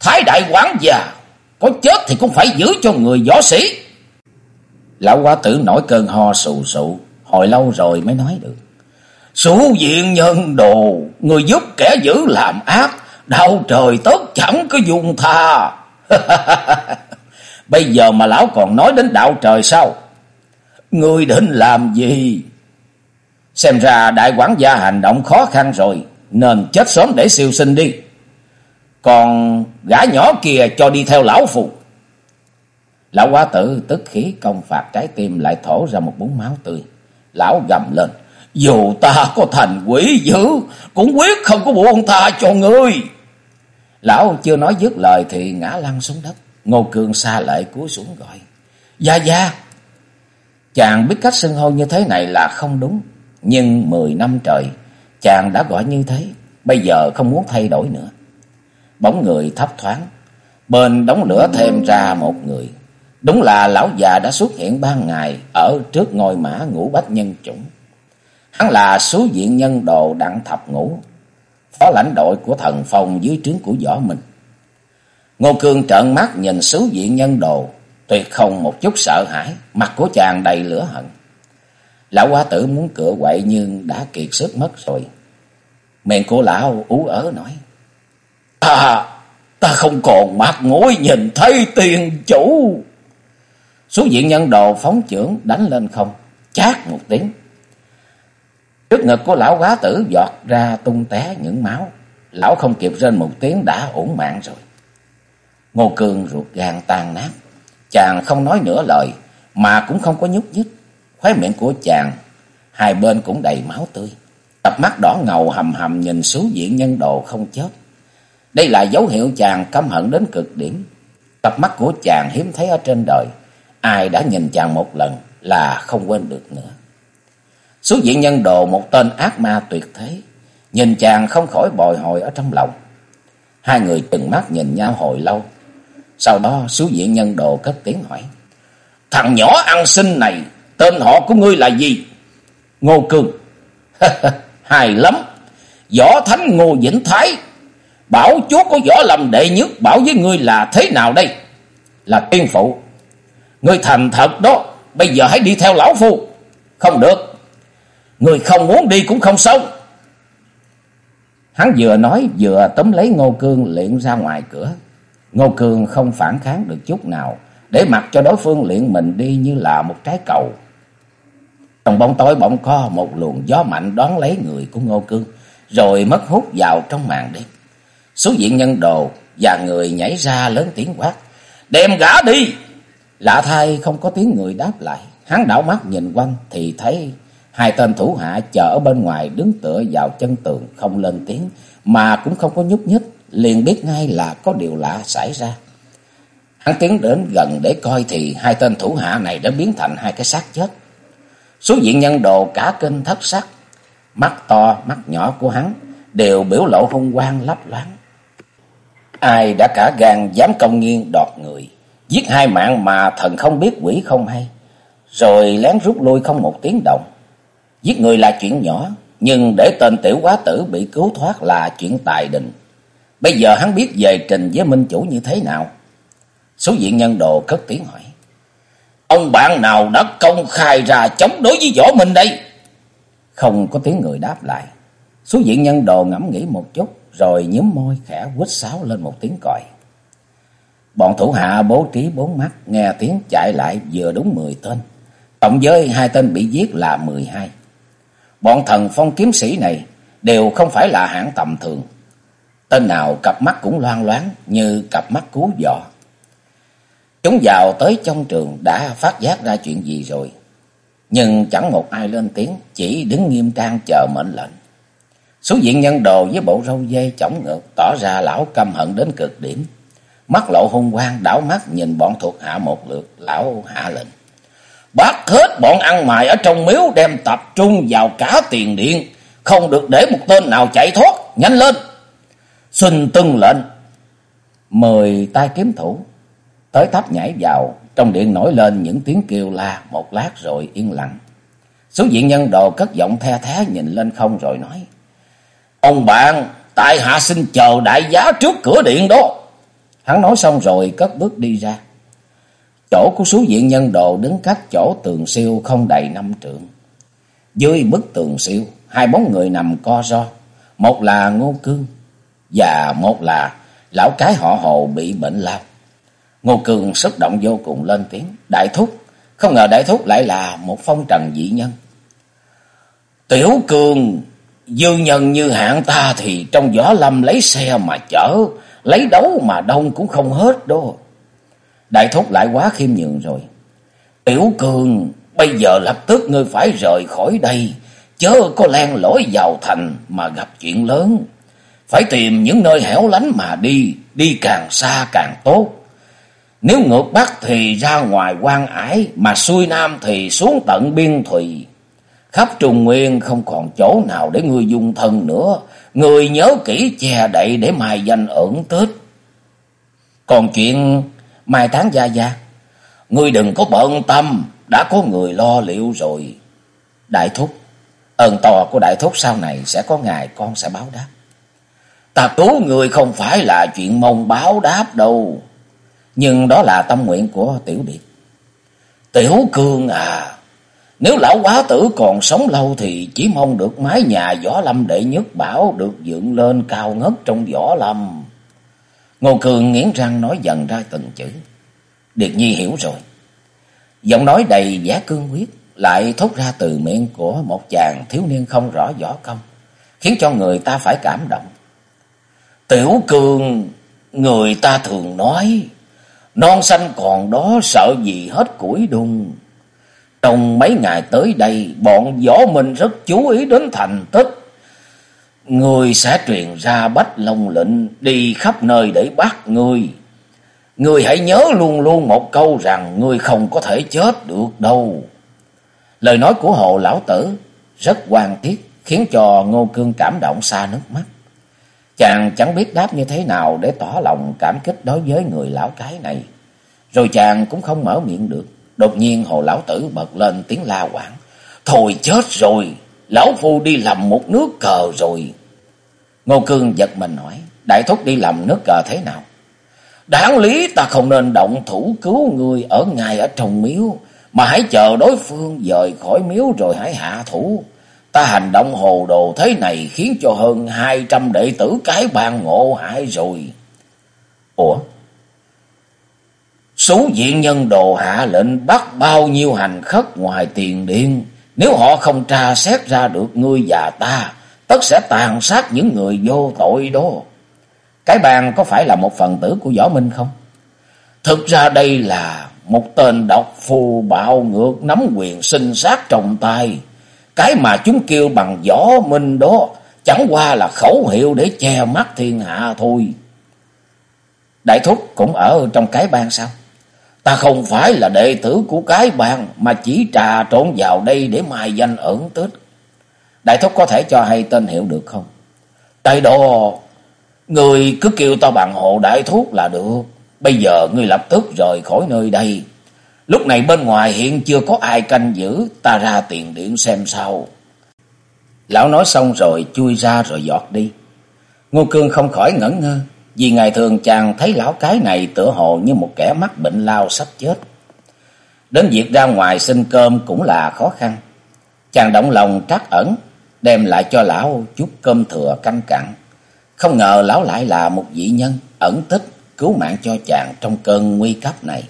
thái đại quán già, có chết thì cũng phải giữ cho người võ sĩ. Lão quá tử nổi cơn ho sù sụ, hồi lâu rồi mới nói được. Sủ diện nhân đồ, người giúp kẻ dữ làm ác, đau trời tất chẳng có dùng tha. Bây giờ mà lão còn nói đến đạo trời sao? Người định làm gì? Xem ra đại quản gia hành động khó khăn rồi, nên chết sớm để siêu sinh đi. Còn gã nhỏ kia cho đi theo lão phù. Lão quá tử tức khí công phạt trái tim lại thổ ra một bún máu tươi. Lão gầm lên. Dù ta có thành quỷ dữ, cũng quyết không có buông tha cho ngươi. Lão chưa nói dứt lời thì ngã lăn xuống đất. Ngô Cương xa lệ cúi xuống gọi. Gia Gia! Chàng biết cách xưng hô như thế này là không đúng. Nhưng mười năm trời, chàng đã gọi như thế. Bây giờ không muốn thay đổi nữa. Bóng người thấp thoáng. Bên đóng lửa thêm ra một người. Đúng là lão già đã xuất hiện ban ngày ở trước ngôi mã ngũ bách nhân chủng. Hắn là số diện nhân đồ đặng thập ngũ, phó lãnh đội của thần phong dưới trướng của võ mình. Ngô Cương trợn mắt nhìn số diện nhân đồ, tuyệt không một chút sợ hãi, mặt của chàng đầy lửa hận. Lão hoa tử muốn cựa quậy nhưng đã kiệt sức mất rồi. Miệng của lão ú ớ nói. Ta, ta không còn mặt mũi nhìn thấy tiền chủ. Số diện nhân đồ phóng trưởng đánh lên không, chát một tiếng. Trước ngực của lão quá tử giọt ra tung té những máu. Lão không kịp rên một tiếng đã ổn mạng rồi. Ngô Cương ruột gan tan nát. Chàng không nói nửa lời, mà cũng không có nhúc nhích. Khóe miệng của chàng, hai bên cũng đầy máu tươi. Cặp mắt đỏ ngầu hầm hầm nhìn xuống diện nhân đồ không chết. Đây là dấu hiệu chàng căm hận đến cực điểm. Cặp mắt của chàng hiếm thấy ở trên đời. Ai đã nhìn chàng một lần là không quên được nữa. Số diện nhân đồ một tên ác ma tuyệt thế. Nhìn chàng không khỏi bồi hồi ở trong lòng. Hai người chừng mắt nhìn nhau hồi lâu. Sau đó số diện nhân đồ cất tiếng hỏi. Thằng nhỏ ăn sinh này, tên họ của ngươi là gì? Ngô Cương. Hài lắm. Võ Thánh Ngô Vĩnh Thái. Bảo chúa của võ lầm đệ nhất bảo với ngươi là thế nào đây? Là tiên phụ. Ngươi thành thật đó. Bây giờ hãy đi theo lão phu. Không được. Người không muốn đi cũng không xong. Hắn vừa nói vừa tóm lấy Ngô Cương liện ra ngoài cửa. Ngô Cương không phản kháng được chút nào, để mặc cho đối phương liện mình đi như là một trái cầu. Trong bóng tối bỗng co một luồng gió mạnh đón lấy người của Ngô Cương, rồi mất hút vào trong màn đêm. Số diện nhân đồ và người nhảy ra lớn tiếng quát. Đem gã đi! Lạ thay không có tiếng người đáp lại. Hắn đảo mắt nhìn quanh thì thấy Hai tên thủ hạ chờ ở bên ngoài đứng tựa vào chân tường không lên tiếng mà cũng không có nhúc nhích, liền biết ngay là có điều lạ xảy ra. Hắn tiến đến gần để coi thì hai tên thủ hạ này đã biến thành hai cái xác chết. Số diện nhân đồ cả kinh thất sắc, mắt to, mắt nhỏ của hắn đều biểu lộ hung quang lấp loáng. Ai đã cả gan dám công nghiêng đọt người, giết hai mạng mà thần không biết quỷ không hay, rồi lén rút lui không một tiếng động. Giết người là chuyện nhỏ, nhưng để tên tiểu quá tử bị cứu thoát là chuyện tài đình. Bây giờ hắn biết về trình với minh chủ như thế nào? Số diện nhân đồ cất tiếng hỏi. Ông bạn nào đã công khai ra chống đối với võ minh đây? Không có tiếng người đáp lại. Số diện nhân đồ ngẫm nghĩ một chút, rồi nhấm môi khẽ quýt sáo lên một tiếng còi. Bọn thủ hạ bố trí bốn mắt, nghe tiếng chạy lại vừa đúng mười tên. Tổng giới hai tên bị giết là mười hai. Bọn thần phong kiếm sĩ này đều không phải là hạng tầm thường. Tên nào cặp mắt cũng loan loáng như cặp mắt cứu giỏ. Chúng vào tới trong trường đã phát giác ra chuyện gì rồi. Nhưng chẳng một ai lên tiếng, chỉ đứng nghiêm trang chờ mệnh lệnh. Số diện nhân đồ với bộ râu dây chổng ngược tỏ ra lão căm hận đến cực điểm. Mắt lộ hung quang đảo mắt nhìn bọn thuộc hạ một lượt, lão hạ lệnh. Bắt hết bọn ăn mày ở trong miếu đem tập trung vào cả tiền điện. Không được để một tên nào chạy thoát. Nhanh lên. Xin tuân lệnh. Mười tay kiếm thủ. Tới tháp nhảy vào. Trong điện nổi lên những tiếng kêu la. Một lát rồi yên lặng. Số diện nhân đồ cất giọng the thé nhìn lên không rồi nói. Ông bạn, tại hạ xin chờ đại giá trước cửa điện đó. Hắn nói xong rồi cất bước đi ra. Chỗ của số diện nhân đồ đứng cách chỗ tường siêu không đầy năm trượng. Dưới bức tường siêu, hai bóng người nằm co ro. Một là Ngô Cương và một là lão cái họ hồ bị bệnh lao. Ngô Cương xúc động vô cùng lên tiếng. Đại thúc, không ngờ đại thúc lại là một phong trần dị nhân. Tiểu Cương, dư nhân như hạng ta thì trong gió lâm lấy xe mà chở, lấy đấu mà đông cũng không hết đâu. Đại thúc lại quá khiêm nhường rồi. Tiểu cường, Bây giờ lập tức ngươi phải rời khỏi đây, chớ có len lỏi vào thành mà gặp chuyện lớn. Phải tìm những nơi hẻo lánh mà đi, đi càng xa càng tốt. Nếu ngược Bắc thì ra ngoài quan ải, mà xuôi Nam thì xuống tận biên thùy. Khắp Trung Nguyên không còn chỗ nào để ngươi dung thân nữa. Người nhớ kỹ che đậy để mai danh ẩn tích. Còn chuyện mai Tán gia gia, ngươi đừng có bận tâm, đã có người lo liệu rồi. Đại thúc, ơn to của đại thúc sau này sẽ có ngày con sẽ báo đáp. Ta cứu người không phải là chuyện mong báo đáp đâu. Nhưng đó là tâm nguyện của Tiểu Điệp. Tiểu Cương à, nếu lão quá tử còn sống lâu thì chỉ mong được mái nhà võ lâm đệ nhất bảo được dựng lên cao ngất trong võ lâm. Ngô Cường nghiến răng nói dần ra từng chữ. Điệt Nhi hiểu rồi. Giọng nói đầy vẻ cương quyết lại thốt ra từ miệng của một chàng thiếu niên không rõ võ công, khiến cho người ta phải cảm động. Tiểu Cường, người ta thường nói, non xanh còn đó sợ gì hết củi đùng. Trong mấy ngày tới đây, bọn võ mình rất chú ý đến thành tích. Người sẽ truyền ra bách lông lệnh đi khắp nơi để bắt người. Người hãy nhớ luôn luôn một câu rằng người không có thể chết được đâu. Lời nói của hộ lão tử rất quan thiết, khiến cho Ngô Cương cảm động xa nước mắt. Chàng chẳng biết đáp như thế nào để tỏ lòng cảm kích đối với người lão cái này. Rồi chàng cũng không mở miệng được. Đột nhiên hồ lão tử bật lên tiếng la quảng. Thôi chết rồi, lão phu đi làm một nước cờ rồi. Ngô Cương giật mình hỏi, đại thúc đi làm nước cờ thế nào? Đáng lý ta không nên động thủ cứu người ở ngay ở trong miếu, mà hãy chờ đối phương rời khỏi miếu rồi hãy hạ thủ. Ta hành động hồ đồ thế này khiến cho hơn hai trăm đệ tử cái bàn ngộ hại rồi. Ủa? Số diện nhân đồ hạ lệnh bắt bao nhiêu hành khất ngoài tiền điện. Nếu họ không tra xét ra được ngươi và ta, tất sẽ tàn sát những người vô tội đó. Cái bàn có phải là một phần tử của Võ Minh không? Thực ra đây là một tên độc phù bạo ngược nắm quyền sinh sát trong tay. Cái mà chúng kêu bằng Võ Minh đó chẳng qua là khẩu hiệu để che mắt thiên hạ thôi. Đại thúc cũng ở trong cái bang sao? Ta không phải là đệ tử của cái bang mà chỉ trà trộn vào đây để mai danh ẩn tích. Đại thúc có thể cho hay tên hiệu được không? Tại đó, người cứ kêu tao bằng hộ đại thúc là được. Bây giờ ngươi lập tức rời khỏi nơi đây. Lúc này bên ngoài hiện chưa có ai canh giữ, ta ra tiền điện xem sao. Lão nói xong rồi chui ra rồi giọt đi. Ngô Cương không khỏi ngẩn ngơ, vì ngày thường chàng thấy lão cái này tựa hồ như một kẻ mắc bệnh lao sắp chết. Đến việc ra ngoài xin cơm cũng là khó khăn. Chàng động lòng trắc ẩn, đem lại cho lão chút cơm thừa canh cặn. Không ngờ lão lại là một vị nhân ẩn tích cứu mạng cho chàng trong cơn nguy cấp này.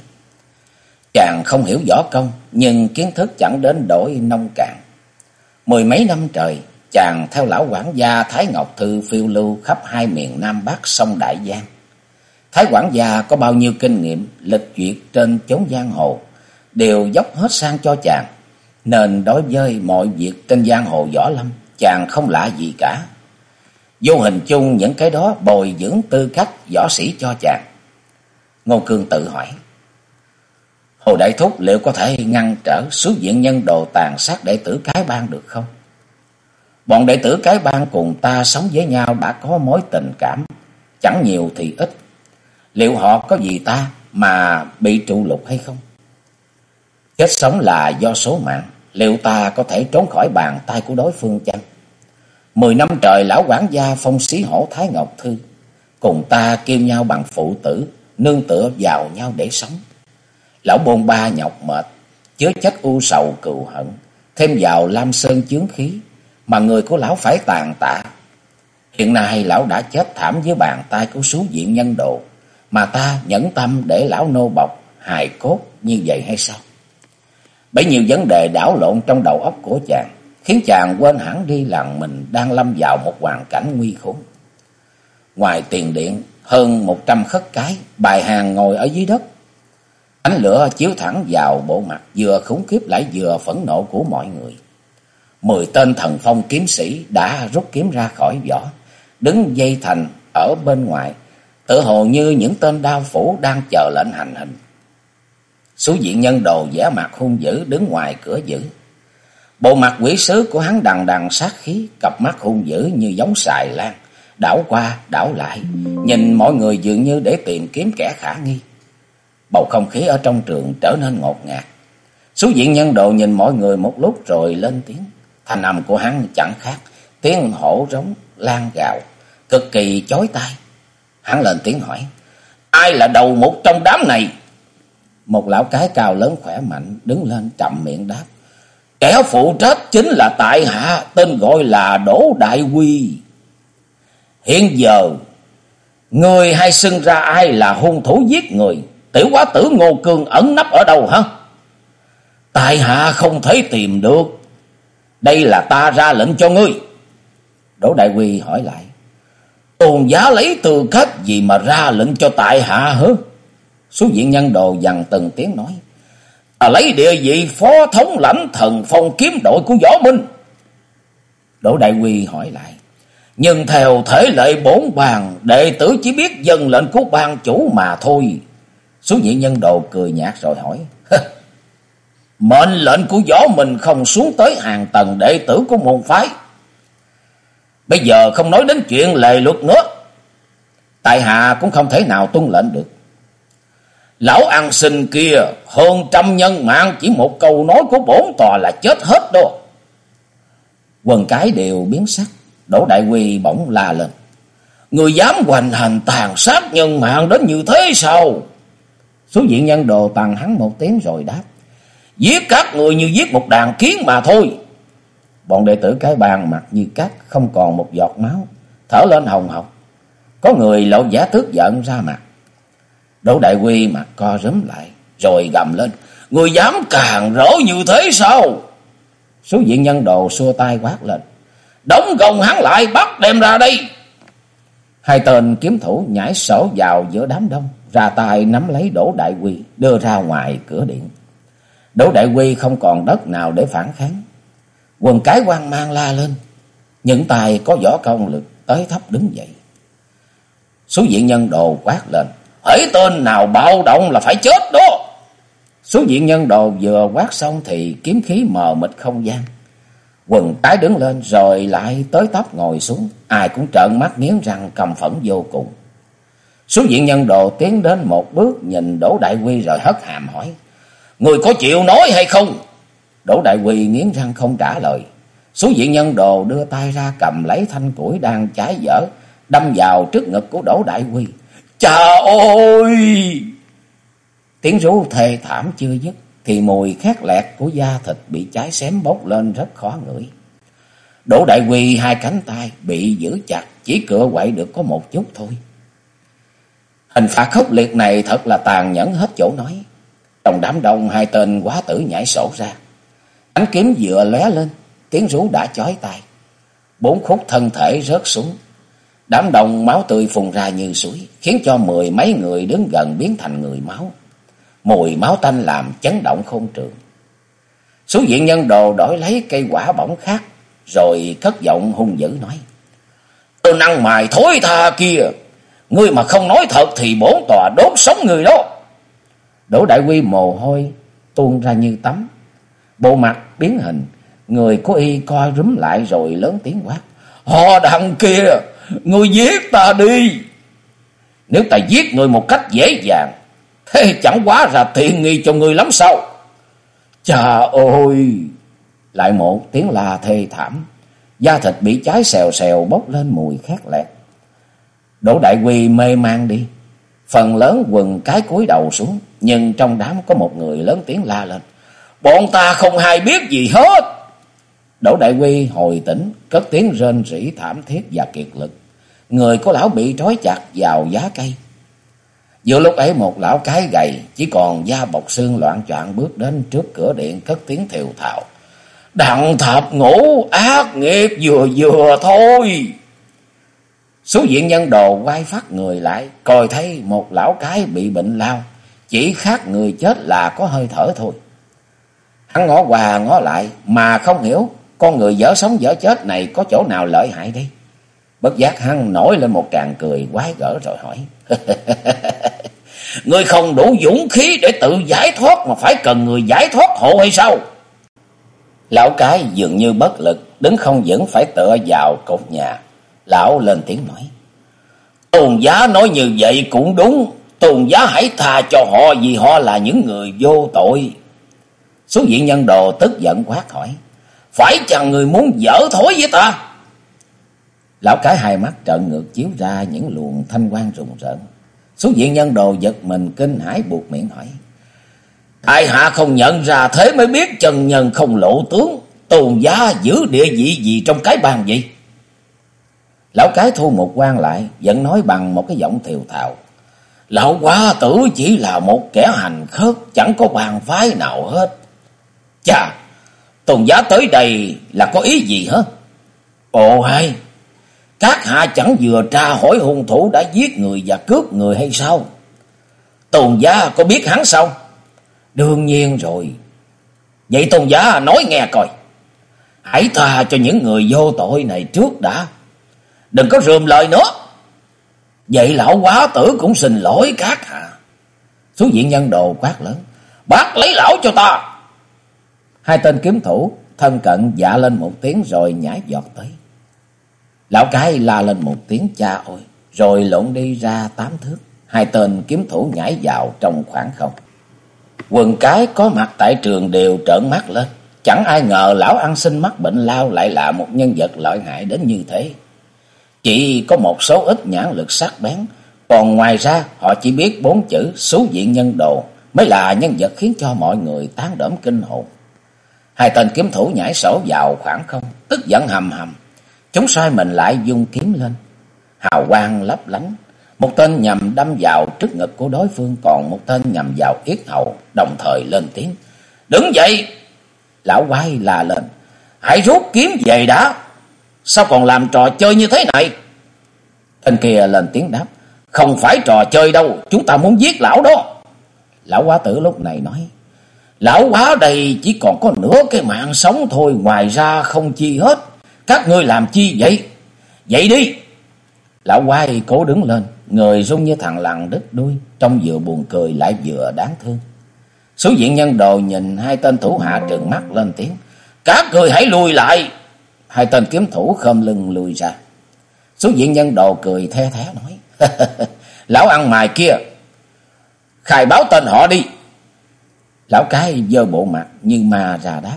Chàng không hiểu võ công, nhưng kiến thức chẳng đến đổi nông cạn. Mười mấy năm trời, chàng theo lão quản gia Thái Ngọc Thư phiêu lưu khắp hai miền Nam Bắc sông Đại Giang. Thái quản gia có bao nhiêu kinh nghiệm, lịch duyệt trên chốn giang hồ, đều dốc hết sang cho chàng. Nên đối với mọi việc trên giang hồ võ lâm, chàng không lạ gì cả. Vô hình chung những cái đó bồi dưỡng tư cách võ sĩ cho chàng. Ngô Cương tự hỏi. Hồ Đại Thúc liệu có thể ngăn trở số diện nhân đồ tàn sát đệ tử cái bang được không? Bọn đệ tử cái bang cùng ta sống với nhau đã có mối tình cảm, chẳng nhiều thì ít. Liệu họ có gì ta mà bị trụ lục hay không? Chết sống là do số mạng, liệu ta có thể trốn khỏi bàn tay của đối phương chăng? Mười năm trời lão quản gia phong xí hổ Thái Ngọc Thư, cùng ta kêu nhau bằng phụ tử, nương tựa vào nhau để sống. Lão bôn ba nhọc mệt, chứa chất u sầu cừu hận, thêm vào lam sơn chướng khí, mà người của lão phải tàn tạ. Hiện nay lão đã chết thảm dưới bàn tay của số diện nhân độ, mà ta nhẫn tâm để lão nô bọc, hài cốt như vậy hay sao? Bấy nhiêu vấn đề đảo lộn trong đầu óc của chàng, khiến chàng quên hẳn đi rằng mình đang lâm vào một hoàn cảnh nguy khốn. Ngoài tiền điện, hơn một trăm khất cái, bài hàng ngồi ở dưới đất. Ánh lửa chiếu thẳng vào bộ mặt vừa khủng khiếp lại vừa phẫn nộ của mọi người. Mười tên thần phong kiếm sĩ đã rút kiếm ra khỏi vỏ, đứng dây thành ở bên ngoài, tự hồ như những tên đao phủ đang chờ lệnh hành hình. Số diện nhân đồ vẻ mặt hung dữ đứng ngoài cửa giữ. Bộ mặt quỷ sứ của hắn đằng đằng sát khí, cặp mắt hung dữ như giống xài lan, đảo qua đảo lại, nhìn mọi người dường như để tìm kiếm kẻ khả nghi. Bầu không khí ở trong trường trở nên ngột ngạt. Số diện nhân đồ nhìn mọi người một lúc rồi lên tiếng. Thanh âm của hắn chẳng khác, tiếng hổ rống lan gào, cực kỳ chói tai. Hắn lên tiếng hỏi, ai là đầu một trong đám này? Một lão cái cao lớn khỏe mạnh đứng lên trầm miệng đáp. Kẻ phụ trách chính là tại hạ, tên gọi là Đỗ Đại Quy. Hiện giờ, người hay xưng ra ai là hung thủ giết người? Tiểu quá tử Ngô Cương ẩn nấp ở đâu hả? Tại hạ không thấy tìm được. Đây là ta ra lệnh cho ngươi. Đỗ Đại Quy hỏi lại. Tôn giá lấy tư cách gì mà ra lệnh cho tại hạ hứ? Số diện nhân đồ dằn từng tiếng nói. Ta lấy địa vị phó thống lãnh thần phong kiếm đội của Võ Minh. Đỗ Đại Quy hỏi lại. Nhưng theo thể lệ bốn bàn, đệ tử chỉ biết dân lệnh của ban chủ mà thôi. Số diện nhân đồ cười nhạt rồi hỏi. Mệnh lệnh của Võ mình không xuống tới hàng tầng đệ tử của môn phái. Bây giờ không nói đến chuyện lệ luật nữa. Tại hạ cũng không thể nào tuân lệnh được. Lão ăn sinh kia, hơn trăm nhân mạng chỉ một câu nói của bổn tòa là chết hết đó. Quần cái đều biến sắc. Đỗ Đại Quy bỗng la lên. Người dám hoành hành tàn sát nhân mạng đến như thế sao? Số diện nhân đồ tàn hắn một tiếng rồi đáp. Giết các người như giết một đàn kiến mà thôi. Bọn đệ tử cái bàn mặt như cát, không còn một giọt máu, thở lên hồng hộc. Có người lộ giả tức giận ra mặt. Đỗ Đại Quy mặt co rúm lại, rồi gầm lên. Người dám càng rỡ như thế sao? Số diện nhân đồ xua tay quát lên. Đóng gồng hắn lại, bắt đem ra đây. Hai tên kiếm thủ nhảy sổ vào giữa đám đông, ra tay nắm lấy Đỗ Đại Quy, đưa ra ngoài cửa điện. Đỗ Đại Quy không còn đất nào để phản kháng. Quần cái quan mang la lên. Những tài có võ công lực tới thấp đứng dậy. Số diện nhân đồ quát lên. Hỡi tên nào bạo động là phải chết đó. Số diện nhân đồ vừa quát xong thì kiếm khí mờ mịt không gian. Quần cái đứng lên rồi lại tới tóc ngồi xuống. Ai cũng trợn mắt nghiến răng cầm phẫn vô cùng. Số diện nhân đồ tiến đến một bước nhìn Đỗ Đại Quy rồi hất hàm hỏi. Người có chịu nói hay không? Đỗ Đại Quỳ nghiến răng không trả lời. Số diện nhân đồ đưa tay ra cầm lấy thanh củi đang cháy dở, đâm vào trước ngực của Đỗ Đại Quỳ. Trời ơi! Tiếng rú thê thảm chưa dứt, thì mùi khét lẹt của da thịt bị cháy xém bốc lên rất khó ngửi. Đỗ Đại Quỳ hai cánh tay bị giữ chặt, chỉ cựa quậy được có một chút thôi. Hình phạt khốc liệt này thật là tàn nhẫn hết chỗ nói. Trong đám đông hai tên quá tử nhảy sổ ra. Ánh kiếm dựa lóe lên, tiếng rú đã chói tai. Bốn khúc thân thể rớt xuống. Đám đông máu tươi phun ra như suối, khiến cho mười mấy người đứng gần biến thành người máu. Mùi máu tanh làm chấn động không trường. Số diện nhân đồ đổi lấy cây quả bỏng khác, rồi cất giọng hung dữ nói. Tôi năng mài thối tha kia, ngươi mà không nói thật thì bốn tòa đốt sống người đó. Đỗ Đại Quy mồ hôi tuôn ra như tắm. Bộ mặt biến hình, người của y coi rúm lại rồi lớn tiếng quát. Họ đằng kia, người giết ta đi. Nếu ta giết người một cách dễ dàng, thế chẳng quá ra tiện nghi cho người lắm sao? Chà ôi! Lại một tiếng la thê thảm, da thịt bị cháy xèo xèo bốc lên mùi khét lẹt. Đỗ Đại Quy mê man đi, phần lớn quần cái cúi đầu xuống, nhưng trong đám có một người lớn tiếng la lên. Bọn ta không hay biết gì hết. Đỗ Đại Quy hồi tỉnh, cất tiếng rên rỉ thảm thiết và kiệt lực. Người của lão bị trói chặt vào giá cây. Giữa lúc ấy một lão cái gầy, chỉ còn da bọc xương loạn choạng bước đến trước cửa điện cất tiếng thiều thạo Đặng thập ngủ ác nghiệp vừa vừa thôi. Số diện nhân đồ quay phát người lại, coi thấy một lão cái bị bệnh lao, chỉ khác người chết là có hơi thở thôi. Hắn ngó qua ngó lại mà không hiểu con người dở sống dở chết này có chỗ nào lợi hại đi Bất giác hắn nổi lên một tràng cười quái gở rồi hỏi. Ngươi không đủ dũng khí để tự giải thoát mà phải cần người giải thoát hộ hay sao? Lão cái dường như bất lực, đứng không vững phải tựa vào cột nhà. Lão lên tiếng nói. Tôn giá nói như vậy cũng đúng. Tôn giá hãy tha cho họ vì họ là những người vô tội. Số diện nhân đồ tức giận quát hỏi. Phải chăng người muốn dở thối với ta? Lão cái hai mắt trợn ngược chiếu ra những luồng thanh quang rùng rợn. Số diện nhân đồ giật mình kinh hãi buộc miệng hỏi. Ai hạ không nhận ra thế mới biết chân nhân không lộ tướng. Tôn giá giữ địa vị gì trong cái bàn vậy? Lão cái thu một quan lại, vẫn nói bằng một cái giọng thiều thào. Lão quá tử chỉ là một kẻ hành khớp, chẳng có bàn phái nào hết. Chà, tôn giá tới đây là có ý gì hả? Ồ hay, các hạ chẳng vừa tra hỏi hung thủ đã giết người và cướp người hay sao? Tôn giá có biết hắn sao? Đương nhiên rồi. Vậy tôn giá nói nghe coi. Hãy tha cho những người vô tội này trước đã. Đừng có rườm lời nữa. Vậy lão quá tử cũng xin lỗi các hạ. Số diện nhân đồ quát lớn. Bác lấy lão cho ta. Hai tên kiếm thủ thân cận dạ lên một tiếng rồi nhảy giọt tới. Lão cái la lên một tiếng cha ôi. Rồi lộn đi ra tám thước. Hai tên kiếm thủ nhảy vào trong khoảng không. Quần cái có mặt tại trường đều trợn mắt lên. Chẳng ai ngờ lão ăn sinh mắc bệnh lao lại là một nhân vật lợi hại đến như thế. Chỉ có một số ít nhãn lực sắc bén. Còn ngoài ra họ chỉ biết bốn chữ số diện nhân đồ mới là nhân vật khiến cho mọi người tán đỡm kinh hồn. Hai tên kiếm thủ nhảy sổ vào khoảng không, tức giận hầm hầm. Chúng sai mình lại dung kiếm lên. Hào quang lấp lánh. Một tên nhằm đâm vào trước ngực của đối phương, còn một tên nhằm vào yết hầu, đồng thời lên tiếng. Đứng dậy! Lão quái là lên. Hãy rút kiếm về đã! Sao còn làm trò chơi như thế này? Tên kia lên tiếng đáp. Không phải trò chơi đâu, chúng ta muốn giết lão đó. Lão quá tử lúc này nói. Lão quá đây chỉ còn có nửa cái mạng sống thôi, ngoài ra không chi hết. Các ngươi làm chi vậy? Vậy đi! Lão quái cố đứng lên, người rung như thằng lằn đứt đuôi, trong vừa buồn cười lại vừa đáng thương. Số diện nhân đồ nhìn hai tên thủ hạ trừng mắt lên tiếng. Các người hãy lùi lại! Hai tên kiếm thủ khom lưng lùi ra. Số diện nhân đồ cười the thé nói. Lão ăn mài kia. Khai báo tên họ đi. Lão cái dơ bộ mặt nhưng mà ra đáp.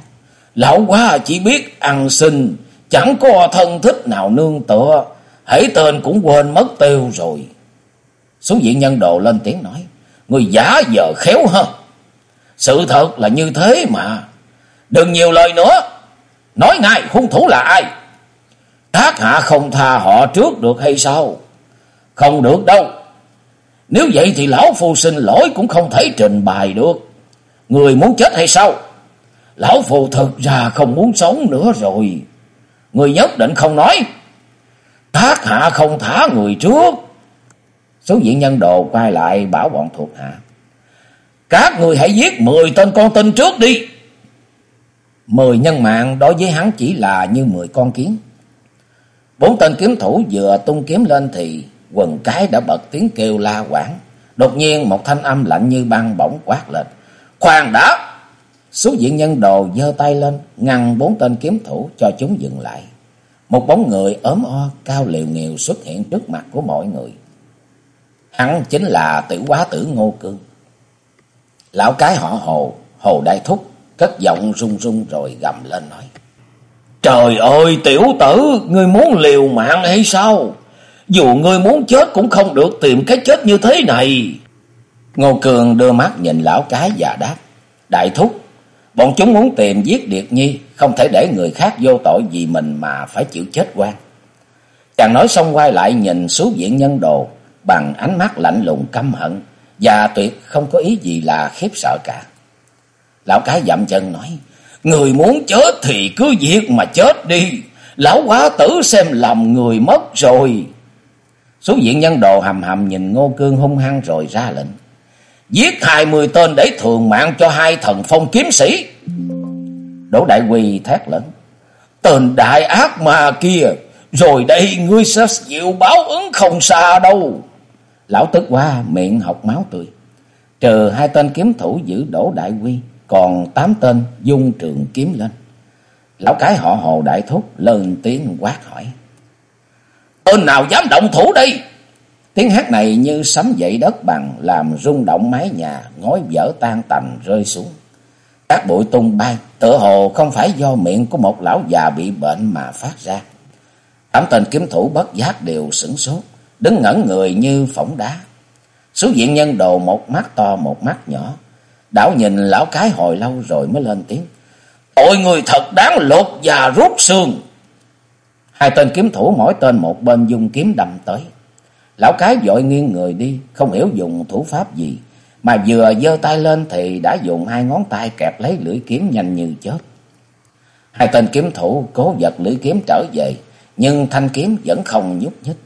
Lão quá chỉ biết ăn xin. Chẳng có thân thích nào nương tựa. Hãy tên cũng quên mất tiêu rồi. Số diện nhân đồ lên tiếng nói. Người giả giờ khéo hơn. Sự thật là như thế mà. Đừng nhiều lời nữa. Nói ngay, hung thủ là ai? Các hạ không tha họ trước được hay sao? Không được đâu. Nếu vậy thì lão phu xin lỗi cũng không thể trình bày được. Người muốn chết hay sao? Lão phu thực ra không muốn sống nữa rồi. Người nhất định không nói. Các hạ không thả người trước. Số diện nhân đồ quay lại bảo bọn thuộc hạ. Các người hãy giết 10 tên con tin trước đi. Mười nhân mạng đối với hắn chỉ là như mười con kiến. Bốn tên kiếm thủ vừa tung kiếm lên thì quần cái đã bật tiếng kêu la quảng. Đột nhiên một thanh âm lạnh như băng bỗng quát lên. Khoan đã! Số diện nhân đồ giơ tay lên ngăn bốn tên kiếm thủ cho chúng dừng lại. Một bóng người ốm o cao liều nghiều xuất hiện trước mặt của mọi người. Hắn chính là tử quá tử ngô cương. Lão cái họ hồ, hồ đại thúc cất giọng run run rồi gầm lên nói. Trời ơi tiểu tử, ngươi muốn liều mạng hay sao? Dù ngươi muốn chết cũng không được tìm cái chết như thế này. Ngô Cường đưa mắt nhìn lão cái và đáp. Đại thúc, bọn chúng muốn tìm giết Điệt Nhi, không thể để người khác vô tội vì mình mà phải chịu chết quan. Chàng nói xong quay lại nhìn số diện nhân đồ bằng ánh mắt lạnh lùng căm hận và tuyệt không có ý gì là khiếp sợ cả. Lão cái dậm chân nói. Người muốn chết thì cứ việc mà chết đi. Lão quá tử xem làm người mất rồi. Số diện nhân đồ hầm hầm nhìn Ngô Cương hung hăng rồi ra lệnh. Giết hai mươi tên để thường mạng cho hai thần phong kiếm sĩ. Đỗ Đại Quỳ thét lớn. Tên đại ác mà kia, rồi đây ngươi sẽ chịu báo ứng không xa đâu. Lão tức qua miệng học máu tươi. Trừ hai tên kiếm thủ giữ Đỗ Đại Quy, còn tám tên dung trường kiếm lên. Lão cái họ hồ đại thúc lên tiếng quát hỏi. Tên nào dám động thủ đây? Tiếng hát này như sấm dậy đất bằng làm rung động mái nhà, ngói vỡ tan tành rơi xuống. Các bụi tung bay, tựa hồ không phải do miệng của một lão già bị bệnh mà phát ra. Tám tên kiếm thủ bất giác đều sửng sốt, đứng ngẩn người như phỏng đá. Số diện nhân đồ một mắt to một mắt nhỏ. Đảo nhìn lão cái hồi lâu rồi mới lên tiếng. Tội người thật đáng lột và rút xương. Hai tên kiếm thủ mỗi tên một bên dùng kiếm đâm tới. Lão cái vội nghiêng người đi, không hiểu dùng thủ pháp gì. Mà vừa giơ tay lên thì đã dùng hai ngón tay kẹp lấy lưỡi kiếm nhanh như chớp. Hai tên kiếm thủ cố giật lưỡi kiếm trở về, nhưng thanh kiếm vẫn không nhúc nhích.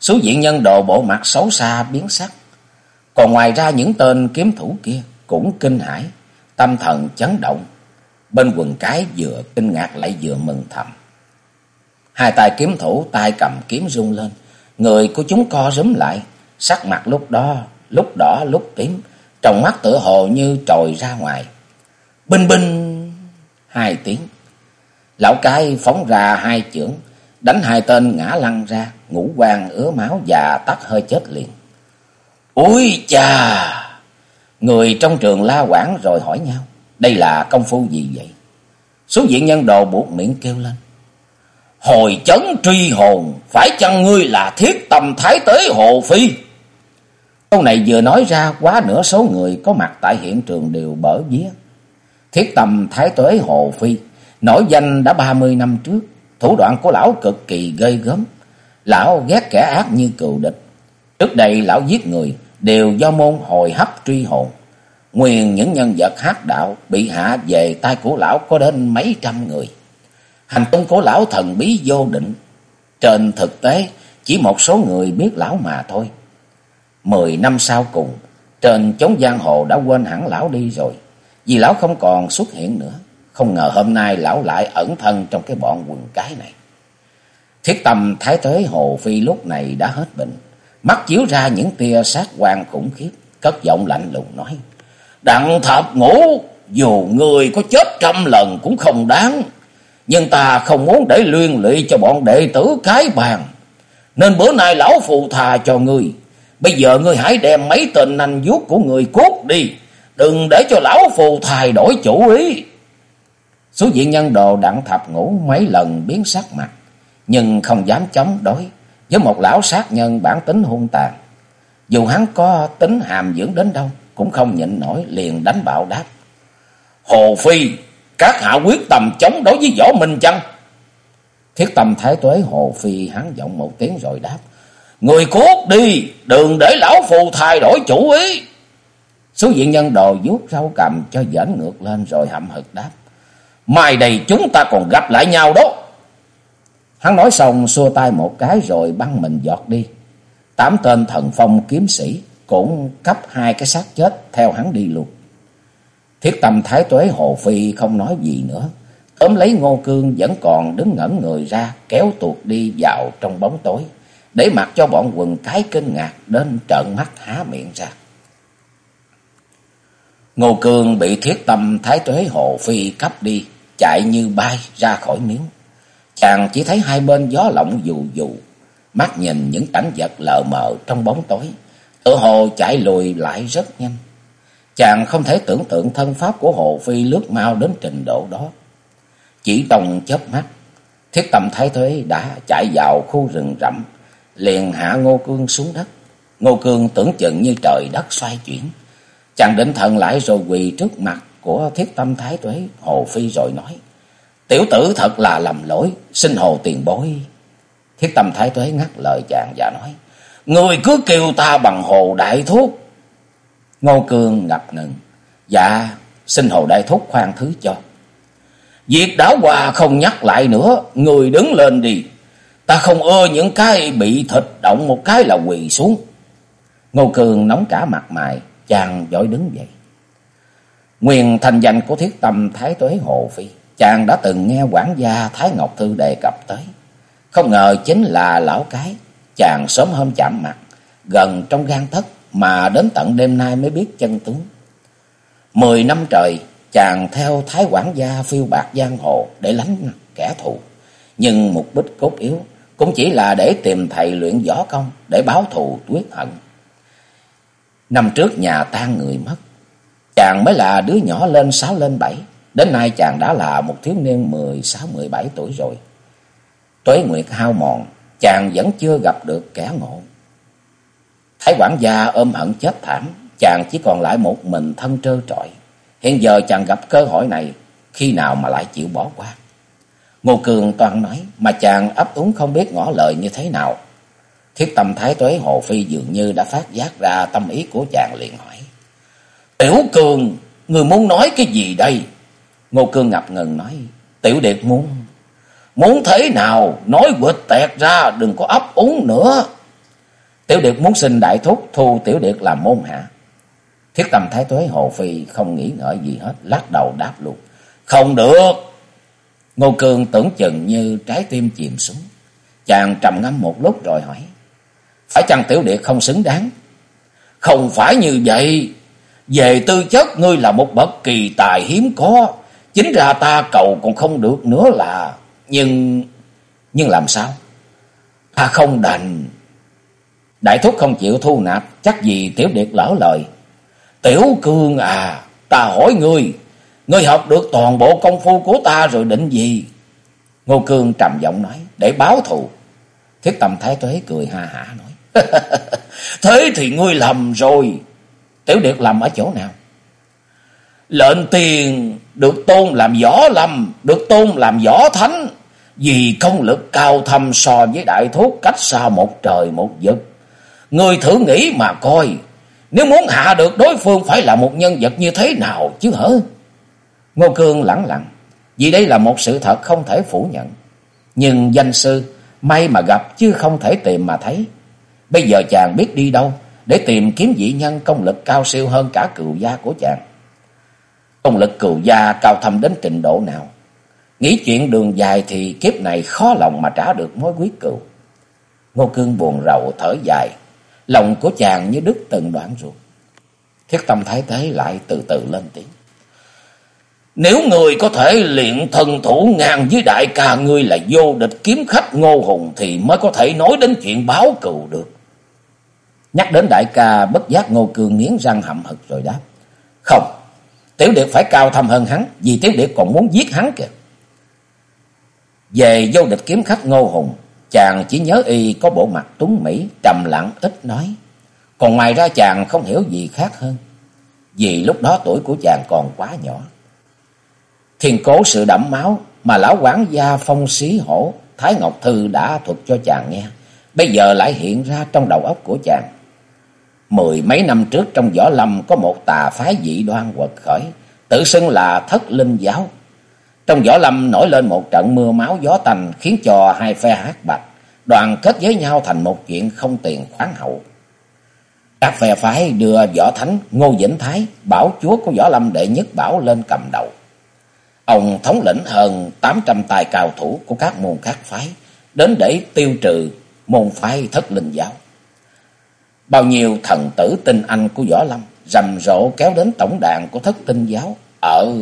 Số diện nhân đồ bộ mặt xấu xa biến sắc. Còn ngoài ra những tên kiếm thủ kia cũng kinh hãi, tâm thần chấn động. Bên quần cái vừa kinh ngạc lại vừa mừng thầm. Hai tay kiếm thủ tay cầm kiếm rung lên, người của chúng co rúm lại, sắc mặt lúc đó lúc đỏ lúc tím, trong mắt tựa hồ như trồi ra ngoài. Binh binh hai tiếng. Lão cái phóng ra hai chưởng, đánh hai tên ngã lăn ra, ngũ quan ứa máu và tắt hơi chết liền. Ôi chà, Người trong trường la quảng rồi hỏi nhau, đây là công phu gì vậy? Số diện nhân đồ buộc miệng kêu lên. Hồi chấn truy hồn, phải chăng ngươi là thiết tầm thái tế hồ phi? Câu này vừa nói ra, quá nửa số người có mặt tại hiện trường đều bở vía. Thiết tầm thái tuế hồ phi, nổi danh đã ba mươi năm trước, thủ đoạn của lão cực kỳ gây gớm. Lão ghét kẻ ác như cừu địch. Trước đây lão giết người đều do môn hồi hấp truy hồn. Nguyên những nhân vật hát đạo bị hạ về tay của lão có đến mấy trăm người. Hành tung của lão thần bí vô định. Trên thực tế, chỉ một số người biết lão mà thôi. Mười năm sau cùng, trên chốn giang hồ đã quên hẳn lão đi rồi. Vì lão không còn xuất hiện nữa. Không ngờ hôm nay lão lại ẩn thân trong cái bọn quần cái này. Thiết tâm thái tế Hồ Phi lúc này đã hết bệnh. Mắt chiếu ra những tia sát quan khủng khiếp. Cất giọng lạnh lùng nói. Đặng thập ngũ, dù người có chết trăm lần cũng không đáng. Nhưng ta không muốn để luyên lụy cho bọn đệ tử cái bàn. Nên bữa nay lão phù thà cho ngươi. Bây giờ ngươi hãy đem mấy tên nanh vuốt của người cốt đi. Đừng để cho lão phù thay đổi chủ ý. Số diện nhân đồ đặng thập ngủ mấy lần biến sắc mặt. Nhưng không dám chống đối với một lão sát nhân bản tính hung tàn. Dù hắn có tính hàm dưỡng đến đâu cũng không nhịn nổi liền đánh bạo đáp. Hồ Phi, các hạ quyết tâm chống đối với võ Minh chăng? Thiết tâm thái tuế Hồ Phi hắn giọng một tiếng rồi đáp. Người cốt đi, đừng để lão phù thay đổi chủ ý. Số diện nhân đồ vuốt rau cầm cho dẫn ngược lên rồi hậm hực đáp. Mai đây chúng ta còn gặp lại nhau đó. Hắn nói xong xua tay một cái rồi băng mình giọt đi. Tám tên thần phong kiếm sĩ cũng cấp hai cái xác chết theo hắn đi luôn. Thiết tâm thái tuế Hồ Phi không nói gì nữa. Ôm lấy Ngô Cương vẫn còn đứng ngẩn người ra kéo tuột đi vào trong bóng tối để mặc cho bọn quần cái kinh ngạc đến trợn mắt há miệng ra. Ngô Cương bị thiết tâm thái tuế hồ phi cấp đi, chạy như bay ra khỏi miếng. Chàng chỉ thấy hai bên gió lộng dù dù, mắt nhìn những cảnh vật lờ mờ trong bóng tối, tự hồ chạy lùi lại rất nhanh. Chàng không thể tưởng tượng thân pháp của Hồ Phi lướt mau đến trình độ đó. Chỉ trong chớp mắt, thiết tâm thái tuế đã chạy vào khu rừng rậm, liền hạ Ngô Cương xuống đất. Ngô Cương tưởng chừng như trời đất xoay chuyển. Chàng định thần lại rồi quỳ trước mặt của thiết tâm thái tuế Hồ Phi rồi nói. Tiểu tử thật là lầm lỗi, xin hồ tiền bối. Thiết tâm thái tuế ngắt lời chàng và nói. Người cứ kêu ta bằng hồ đại thúc. Ngô Cương ngập ngừng. Dạ, xin hồ đại thúc khoan thứ cho. Việc đã qua không nhắc lại nữa, người đứng lên đi. Ta không ưa những cái bị thịt động một cái là quỳ xuống. Ngô cương nóng cả mặt mày, chàng giỏi đứng dậy. Nguyên thành danh của thiết tâm Thái Tuế Hồ Phi, chàng đã từng nghe quản gia Thái Ngọc Thư đề cập tới. Không ngờ chính là lão cái, chàng sớm hôm chạm mặt, gần trong gan thất mà đến tận đêm nay mới biết chân tướng. Mười năm trời, chàng theo Thái quản gia phiêu bạc giang hồ để lánh kẻ thù. Nhưng mục đích cốt yếu cũng chỉ là để tìm thầy luyện võ công để báo thù tuyết hận. Năm trước nhà tan người mất, chàng mới là đứa nhỏ lên sáu lên bảy, đến nay chàng đã là một thiếu niên mười sáu mười bảy tuổi rồi. Tuế nguyệt hao mòn, chàng vẫn chưa gặp được kẻ ngộ. Thái quản gia ôm hận chết thảm, chàng chỉ còn lại một mình thân trơ trọi. Hiện giờ chàng gặp cơ hội này, khi nào mà lại chịu bỏ qua. Ngô Cường toàn nói, mà chàng ấp úng không biết ngỏ lời như thế nào. Thiết tâm thái tuế Hồ Phi dường như đã phát giác ra tâm ý của chàng liền hỏi. Tiểu Cường, người muốn nói cái gì đây? Ngô Cương ngập ngừng nói, Tiểu Điệt muốn, muốn thế nào, nói quệt tẹt ra, đừng có ấp úng nữa. Tiểu Điệt muốn xin đại thúc thu Tiểu Điệt làm môn hạ. Thiết tâm thái tuế Hồ Phi không nghĩ ngợi gì hết, lắc đầu đáp luôn. Không được. Ngô Cương tưởng chừng như trái tim chìm xuống. Chàng trầm ngâm một lúc rồi hỏi. Phải chăng Tiểu Điệt không xứng đáng? Không phải như vậy. Về tư chất ngươi là một bậc kỳ tài hiếm có. Chính ra ta cầu còn không được nữa là... Nhưng... Nhưng làm sao? Ta không đành. Đại thúc không chịu thu nạp. Chắc gì Tiểu Điệt lỡ lời. Tiểu Cương à, ta hỏi ngươi, ngươi học được toàn bộ công phu của ta rồi định gì? Ngô Cương trầm giọng nói, để báo thù. Thiết tâm thái tuế cười ha hả nói, thế thì ngươi lầm rồi. Tiểu Điệt lầm ở chỗ nào? Lệnh tiền được tôn làm võ lâm, được tôn làm võ thánh, vì công lực cao thâm so với đại thuốc cách xa một trời một vực. người thử nghĩ mà coi, nếu muốn hạ được đối phương phải là một nhân vật như thế nào chứ hả? Ngô Cương lẳng lặng, vì đây là một sự thật không thể phủ nhận. Nhưng danh sư, may mà gặp chứ không thể tìm mà thấy. Bây giờ chàng biết đi đâu để tìm kiếm vị nhân công lực cao siêu hơn cả cựu gia của chàng. Công lực cừu gia cao thâm đến trình độ nào? Nghĩ chuyện đường dài thì kiếp này khó lòng mà trả được mối quý cừu. Ngô Cương buồn rầu thở dài, Lòng của chàng như đứt từng đoạn ruột. Thiết tâm thái tế lại từ từ lên tiếng. Nếu người có thể luyện thần thủ ngang với đại ca ngươi là vô địch kiếm khách ngô hùng thì mới có thể nói đến chuyện báo cừu được. Nhắc đến đại ca bất giác ngô cương nghiến răng hậm hực rồi đáp. Không, tiểu Điệp phải cao thâm hơn hắn vì tiểu Điệp còn muốn giết hắn kìa. Về vô địch kiếm khách ngô hùng Chàng chỉ nhớ y có bộ mặt tuấn mỹ, trầm lặng, ít nói. Còn ngoài ra chàng không hiểu gì khác hơn. Vì lúc đó tuổi của chàng còn quá nhỏ. Thiên cố sự đẫm máu mà lão quán gia phong xí hổ, Thái Ngọc Thư đã thuật cho chàng nghe. Bây giờ lại hiện ra trong đầu óc của chàng. Mười mấy năm trước trong võ lâm có một tà phái dị đoan quật khởi, tự xưng là thất linh giáo. Trong võ lâm nổi lên một trận mưa máu gió tanh khiến cho hai phe hát bạch, đoàn kết với nhau thành một chuyện không tiền khoáng hậu. Các phe phái đưa võ thánh Ngô Vĩnh Thái, bảo chúa của võ lâm đệ nhất bảo lên cầm đầu. Ông thống lĩnh hơn 800 tài cao thủ của các môn khác phái, đến để tiêu trừ môn phái thất linh giáo. Bao nhiêu thần tử tinh anh của võ lâm rầm rộ kéo đến tổng đàn của thất tinh giáo ở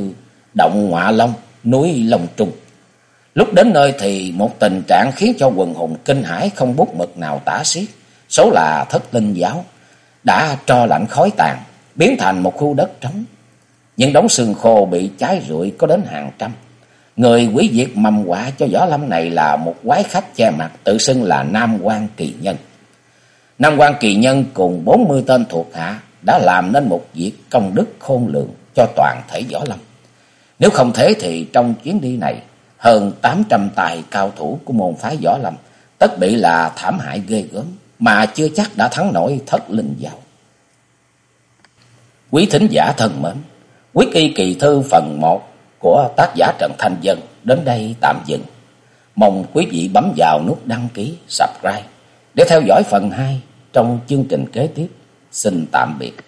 Động Ngọa Long núi Long Trung. Lúc đến nơi thì một tình trạng khiến cho quần hùng kinh hãi không bút mực nào tả xiết. Số là thất tinh giáo đã cho lạnh khói tàn, biến thành một khu đất trống. Những đống xương khô bị cháy rụi có đến hàng trăm. Người quý diệt mầm quả cho võ lâm này là một quái khách che mặt tự xưng là Nam quan Kỳ Nhân. Nam quan Kỳ Nhân cùng bốn mươi tên thuộc hạ đã làm nên một việc công đức khôn lường cho toàn thể võ lâm. Nếu không thế thì trong chuyến đi này, hơn 800 tài cao thủ của môn phái võ lâm tất bị là thảm hại ghê gớm, mà chưa chắc đã thắng nổi thất linh giáo. Quý thính giả thân mến, quyết y kỳ thư phần 1 của tác giả Trần Thanh Dân đến đây tạm dừng. Mong quý vị bấm vào nút đăng ký, subscribe để theo dõi phần 2 trong chương trình kế tiếp. Xin tạm biệt.